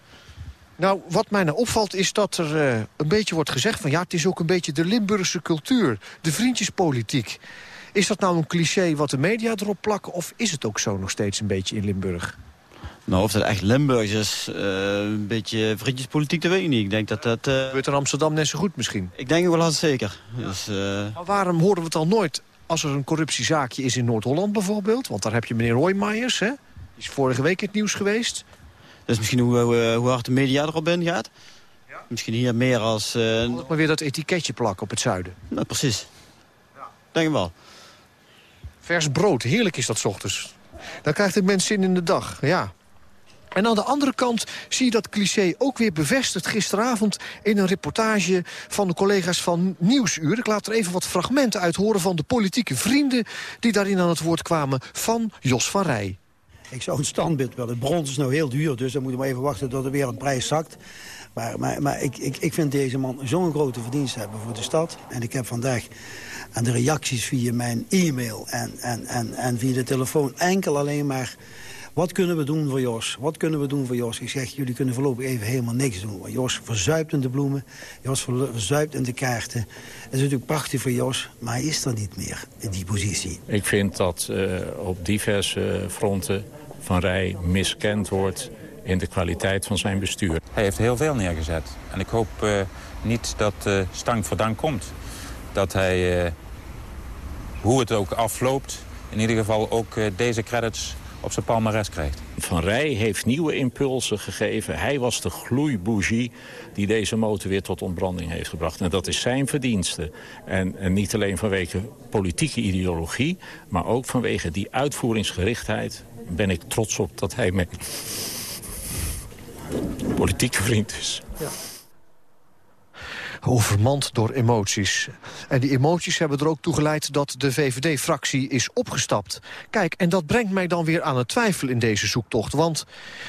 Nou, wat mij nou opvalt is dat er eh, een beetje wordt gezegd... van ja, het is ook een beetje de Limburgse cultuur, de vriendjespolitiek. Is dat nou een cliché wat de media erop plakken... of is het ook zo nog steeds een beetje in Limburg? Nou, of dat echt Limburg is, eh, een beetje vriendjespolitiek, dat weet ik niet. Ik denk dat dat... Uh... Gebeurt in Amsterdam net zo goed misschien? Ik denk wel zeker. Dus, eh, Maar waarom horen we het al nooit als er een corruptiezaakje is in Noord-Holland bijvoorbeeld? Want daar heb je meneer Roymeyers, hè? Die is vorige week in het nieuws geweest. Dat is misschien hoe, hoe, hoe hard de media erop in gaat. Misschien hier meer als... Uh... Maar weer dat etiketje plakken op het zuiden. Nou, precies. Denk ik wel. Vers brood, heerlijk is dat 's ochtends. Dan krijgt het mens zin in de dag, ja. En aan de andere kant zie je dat cliché ook weer bevestigd gisteravond... in een reportage van de collega's van Nieuwsuur. Ik laat er even wat fragmenten uit horen van de politieke vrienden... die daarin aan het woord kwamen van Jos van Rij. Ik zou een standbeeld willen. Brons is nou heel duur, dus dan moeten we even wachten tot er weer een prijs zakt. Maar, maar, maar ik, ik, ik vind deze man zo'n grote verdienst hebben voor de stad. En ik heb vandaag aan de reacties via mijn e-mail en, en, en, en via de telefoon enkel alleen maar... Wat kunnen we doen voor Jos? Wat kunnen we doen voor Jos? Ik zeg, jullie kunnen voorlopig even helemaal niks doen. Want Jos verzuipt in de bloemen. Jos verzuipt in de kaarten. Het is natuurlijk prachtig voor Jos, maar hij is er niet meer in die positie. Ik vind dat uh, op diverse fronten Van Rij miskend wordt in de kwaliteit van zijn bestuur. Hij heeft heel veel neergezet. En ik hoop uh, niet dat uh, stank voor dank komt. Dat hij, hoe het ook afloopt, in ieder geval ook deze credits op zijn palmares krijgt. Van Rij heeft nieuwe impulsen gegeven. Hij was de gloeibougie die deze motor weer tot ontbranding heeft gebracht. En dat is zijn verdienste. En, en niet alleen vanwege politieke ideologie... maar ook vanwege die uitvoeringsgerichtheid ben ik trots op dat hij mijn politieke vriend is. Ja overmand door emoties. En die emoties hebben er ook toe geleid dat de VVD-fractie is opgestapt. Kijk, en dat brengt mij dan weer aan het twijfel in deze zoektocht. Want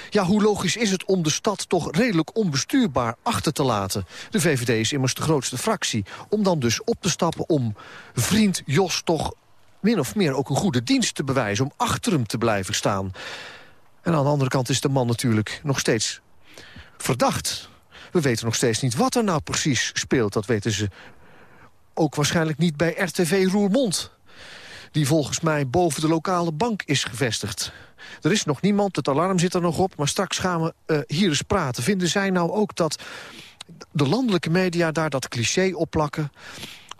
ja, hoe logisch is het om de stad toch redelijk onbestuurbaar achter te laten? De VVD is immers de grootste fractie. Om dan dus op te stappen om vriend Jos toch min of meer ook een goede dienst te bewijzen... om achter hem te blijven staan. En aan de andere kant is de man natuurlijk nog steeds verdacht we weten nog steeds niet wat er nou precies speelt. Dat weten ze ook waarschijnlijk niet bij RTV Roermond. Die volgens mij boven de lokale bank is gevestigd. Er is nog niemand, het alarm zit er nog op. Maar straks gaan we uh, hier eens praten. Vinden zij nou ook dat de landelijke media daar dat cliché opplakken?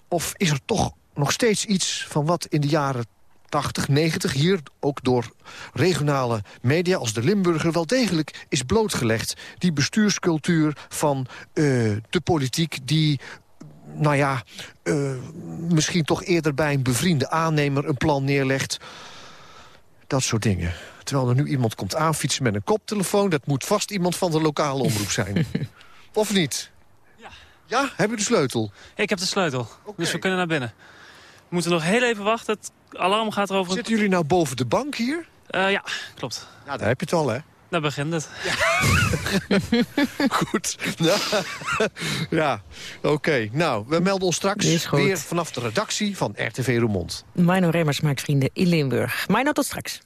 Of is er toch nog steeds iets van wat in de jaren 80, 90 hier ook door regionale media als de Limburger wel degelijk is blootgelegd. Die bestuurscultuur van uh, de politiek die nou ja, uh, misschien toch eerder bij een bevriende aannemer een plan neerlegt. Dat soort dingen. Terwijl er nu iemand komt aanfietsen met een koptelefoon... dat moet vast iemand van de lokale omroep zijn. of niet? Ja. Ja? Heb je de sleutel? Ik heb de sleutel, okay. dus we kunnen naar binnen. We moeten nog heel even wachten. Het alarm gaat erover... Zitten jullie nou boven de bank hier? Uh, ja, klopt. Nou, daar heb je het al, hè? Daar begint het. Ja. Goed. ja, oké. Okay. Nou, we melden ons straks weer vanaf de redactie van RTV Roermond. Mino Remmers maakt vrienden in Limburg. Mino, tot straks.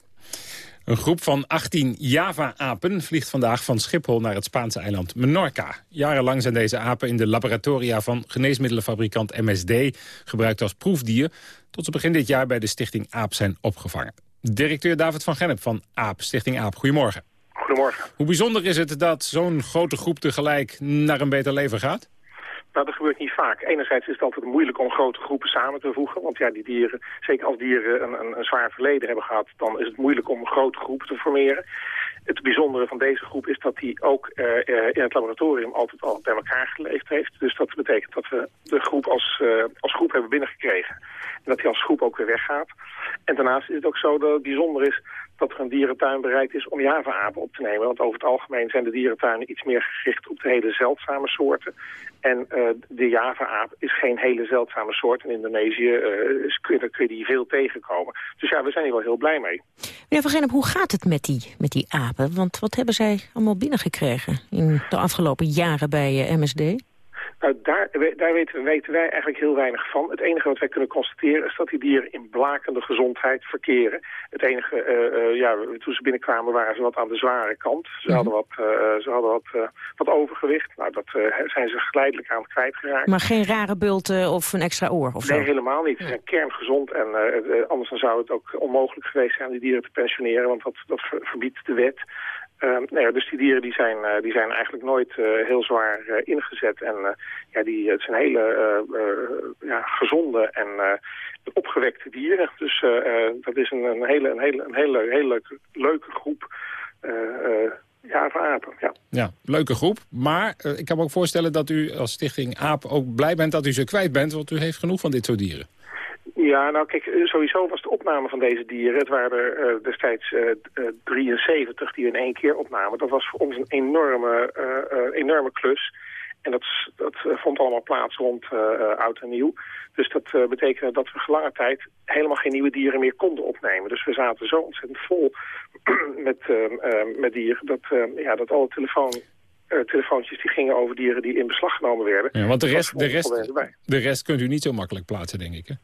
Een groep van 18 Java-apen vliegt vandaag van Schiphol naar het Spaanse eiland Menorca. Jarenlang zijn deze apen in de laboratoria van geneesmiddelenfabrikant MSD gebruikt als proefdier, tot ze begin dit jaar bij de stichting AAP zijn opgevangen. Directeur David van Gennep van AAP, Stichting AAP, goedemorgen. Goedemorgen. Hoe bijzonder is het dat zo'n grote groep tegelijk naar een beter leven gaat? Nou, dat gebeurt niet vaak. Enerzijds is het altijd moeilijk om grote groepen samen te voegen. Want ja, die dieren, zeker als dieren een, een, een zwaar verleden hebben gehad... dan is het moeilijk om grote groepen te formeren. Het bijzondere van deze groep is dat die ook uh, in het laboratorium altijd al bij elkaar geleefd heeft. Dus dat betekent dat we de groep als, uh, als groep hebben binnengekregen. En dat die als groep ook weer weggaat. En daarnaast is het ook zo dat het bijzonder is dat er een dierentuin bereid is om java-apen op te nemen. Want over het algemeen zijn de dierentuinen iets meer gericht op de hele zeldzame soorten. En uh, de java-aap is geen hele zeldzame soort. In Indonesië uh, kun, je, kun je die veel tegenkomen. Dus ja, we zijn hier wel heel blij mee. Meneer Van Gennep, hoe gaat het met die, met die apen? Want wat hebben zij allemaal binnengekregen in de afgelopen jaren bij uh, MSD? Nou, daar, daar weten, weten, wij eigenlijk heel weinig van. Het enige wat wij kunnen constateren is dat die dieren in blakende gezondheid verkeren. Het enige, uh, ja, toen ze binnenkwamen waren ze wat aan de zware kant. Ze mhm. hadden wat, uh, ze hadden wat, wat overgewicht. Nou, dat zijn ze geleidelijk aan het kwijtgeraakt. Maar geen rare bulten of een extra oor? Of nee, helemaal niet. Ze zijn kerngezond en anders dan zou het ook onmogelijk geweest zijn die dieren te pensioneren. Want dat, dat verbiedt de wet. Uh, nou dus die dieren die zijn, uh, die zijn eigenlijk nooit uh, heel zwaar uh, ingezet. En ja, die, het zijn hele ja, gezonde en opgewekte dieren. Dus dat is een, een, hele, een, hele, een hele, hele leuke groep ja, apen. Ja. ja, leuke groep. Maar ik kan me ook voorstellen dat u als stichting AAP ook blij bent dat u ze kwijt bent. Want u heeft genoeg van dit soort dieren. Ja, nou kijk, eh, sowieso was de opname van deze dieren, het waren er uh, destijds uh, uh, 73 die in één keer opnamen. Dat was voor ons een enorme, enorme klus. En dat, dat vond allemaal plaats rond oud en nieuw. Dus dat betekende dat we gelange tijd helemaal geen nieuwe dieren meer konden opnemen. Dus we zaten zo ontzettend vol met, met dieren dat, ja, dat alle telefoon telefoontjes die gingen over dieren die in beslag genomen werden. Ja, want de rest, de, rest, de rest kunt u niet zo makkelijk plaatsen, denk ik, hè?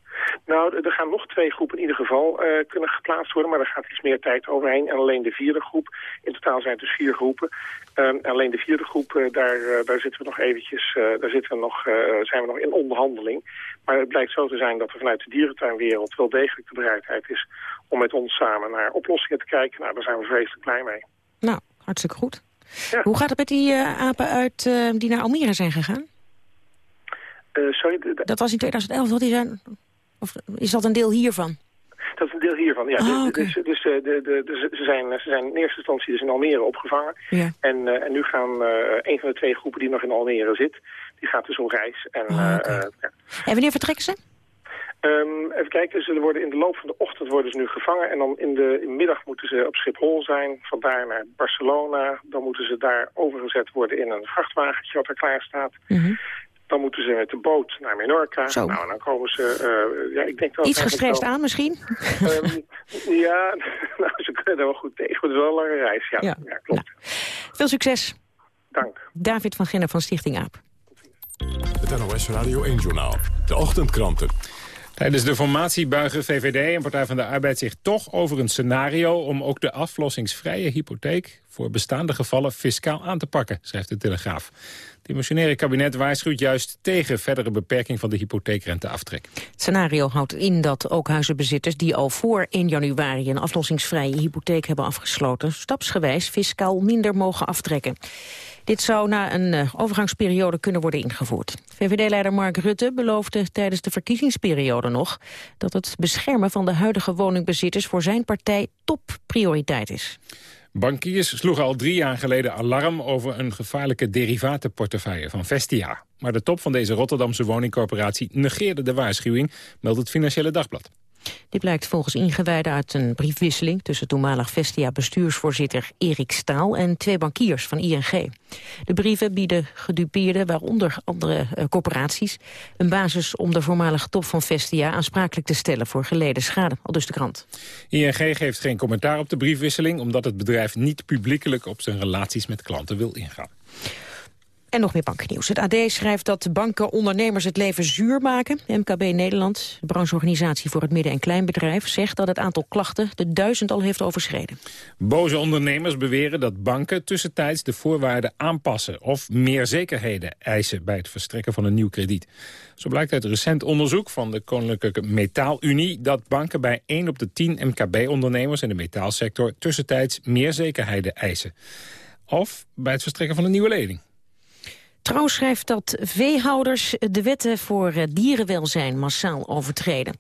Nou, er gaan nog twee groepen in ieder geval uh, kunnen geplaatst worden, maar er gaat iets meer tijd overheen. En alleen de vierde groep, in totaal zijn het dus vier groepen. Um, alleen de vierde groep, uh, daar, uh, daar zitten we nog eventjes, daar zitten we nog, zijn we nog in onderhandeling. Maar het blijkt zo te zijn dat er vanuit de dierentuinwereld wel degelijk de bereidheid is om met ons samen naar oplossingen te kijken. Nou, daar zijn we vreselijk blij mee. Nou, hartstikke goed. Ja. Hoe gaat het met die apen uit die naar Almere zijn gegaan? sorry? Dat was in 2011, wat die zijn... Of is dat een deel hiervan? Dat is een deel hiervan, ja. Ah, dus, dus, dus, de, de, de, ze, zijn, ze zijn in eerste instantie dus in Almere opgevangen. Ja. En, uh, en nu gaan uh, een van de twee groepen die nog in Almere zit, die gaat dus op reis. En, oh, okay. ja. en wanneer vertrekken ze? Um, even kijken, ze worden in de loop van de ochtend worden ze nu gevangen. En dan in de, in middag moeten ze op Schiphol zijn. Vandaar naar Barcelona. Dan moeten ze daar overgezet worden in een vrachtwagentje wat er klaar staat. Mm -hmm. Dan moeten ze met de boot naar Menorca. Zo. Nou, dan komen ze... Uh, ja, ik denk dat Iets gestrest aan misschien? Um, ja, nou, ze kunnen er wel goed tegen. Het is wel een lange reis, ja. ja. klopt. Nou, veel succes. Dank. David van Ginner van Stichting AAP. Het NOS Radio 1-journaal. De ochtendkranten. Tijdens de formatie buigen VVD en Partij van de Arbeid zich toch over een scenario... om ook de aflossingsvrije hypotheek voor bestaande gevallen fiscaal aan te pakken, schrijft de Telegraaf. Het emotionele kabinet waarschuwt juist tegen verdere beperking van de hypotheekrenteaftrek. Het scenario houdt in dat ook huizenbezitters die al voor 1 januari een aflossingsvrije hypotheek hebben afgesloten, stapsgewijs fiscaal minder mogen aftrekken. Dit zou na een uh, overgangsperiode kunnen worden ingevoerd. VVD-leider Mark Rutte beloofde tijdens de verkiezingsperiode nog... dat het beschermen van de huidige woningbezitters voor zijn partij topprioriteit is. Bankiers sloegen al drie jaar geleden alarm over een gevaarlijke derivatenportefeuille van Vestia. Maar de top van deze Rotterdamse woningcorporatie negeerde de waarschuwing, meldt het Financiële Dagblad. Dit blijkt volgens ingewijden uit een briefwisseling... tussen toenmalig Vestia-bestuursvoorzitter Erik Staal... en twee bankiers van ING. De brieven bieden gedupeerden, waaronder andere uh, corporaties... een basis om de voormalige top van Vestia aansprakelijk te stellen... voor geleden schade, al dus de krant. ING geeft geen commentaar op de briefwisseling... omdat het bedrijf niet publiekelijk op zijn relaties met klanten wil ingaan. En nog meer banknieuws. Het AD schrijft dat banken ondernemers het leven zuur maken. MKB Nederland, de brancheorganisatie voor het midden- en kleinbedrijf... zegt dat het aantal klachten de duizend al heeft overschreden. Boze ondernemers beweren dat banken tussentijds de voorwaarden aanpassen... of meer zekerheden eisen bij het verstrekken van een nieuw krediet. Zo blijkt uit recent onderzoek van de Koninklijke Metaalunie... dat banken bij 1 op de 10 MKB-ondernemers in de metaalsector... tussentijds meer zekerheden eisen. Of bij het verstrekken van een nieuwe lening. Trouw schrijft dat veehouders de wetten voor eh, dierenwelzijn massaal overtreden.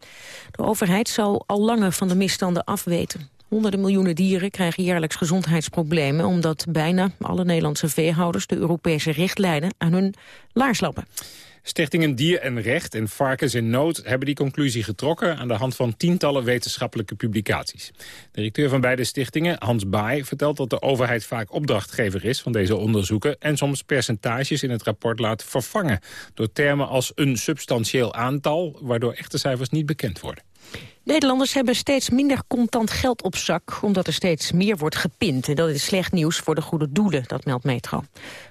De overheid zal al langer van de misstanden afweten. Honderden miljoenen dieren krijgen jaarlijks gezondheidsproblemen... omdat bijna alle Nederlandse veehouders de Europese richtlijnen aan hun laars lappen. Stichtingen Dier en Recht en Varkens in Nood hebben die conclusie getrokken aan de hand van tientallen wetenschappelijke publicaties. De directeur van beide stichtingen, Hans Baai, vertelt dat de overheid vaak opdrachtgever is van deze onderzoeken en soms percentages in het rapport laat vervangen door termen als een substantieel aantal, waardoor echte cijfers niet bekend worden. Nederlanders hebben steeds minder contant geld op zak... omdat er steeds meer wordt gepind. En dat is slecht nieuws voor de goede doelen, dat meldt Metro.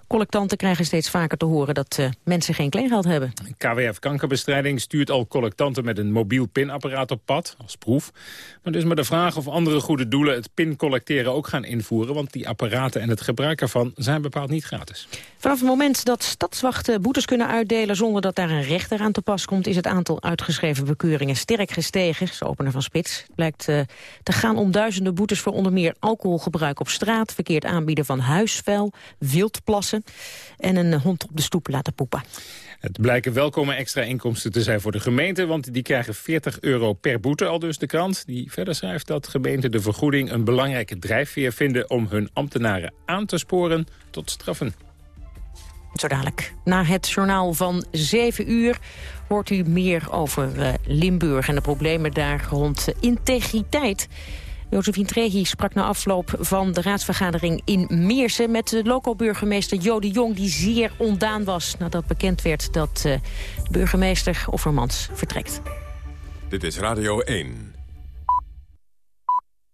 Collectanten krijgen steeds vaker te horen dat uh, mensen geen kleingeld hebben. KWF Kankerbestrijding stuurt al collectanten met een mobiel pinapparaat op pad, als proef. Maar dus maar de vraag of andere goede doelen het pincollecteren ook gaan invoeren... want die apparaten en het gebruik ervan zijn bepaald niet gratis. Vanaf het moment dat stadswachten boetes kunnen uitdelen... zonder dat daar een rechter aan te pas komt... is het aantal uitgeschreven bekeuringen sterk gestegen. Opener van Spits. Het blijkt uh, te gaan om duizenden boetes voor onder meer alcoholgebruik op straat... verkeerd aanbieden van huisvuil, wildplassen... en een hond op de stoep laten poepen. Het blijken welkome extra inkomsten te zijn voor de gemeente... want die krijgen 40 euro per boete, al dus de krant. Die verder schrijft dat gemeenten de vergoeding een belangrijke drijfveer vinden... om hun ambtenaren aan te sporen tot straffen. Zo dadelijk. Na het journaal van 7 uur hoort u meer over uh, Limburg... en de problemen daar rond integriteit. Josephine Trehi sprak na afloop van de raadsvergadering in Meersen... met de loco-burgemeester Jody Jong, die zeer ondaan was... nadat bekend werd dat uh, burgemeester Offermans vertrekt. Dit is Radio 1.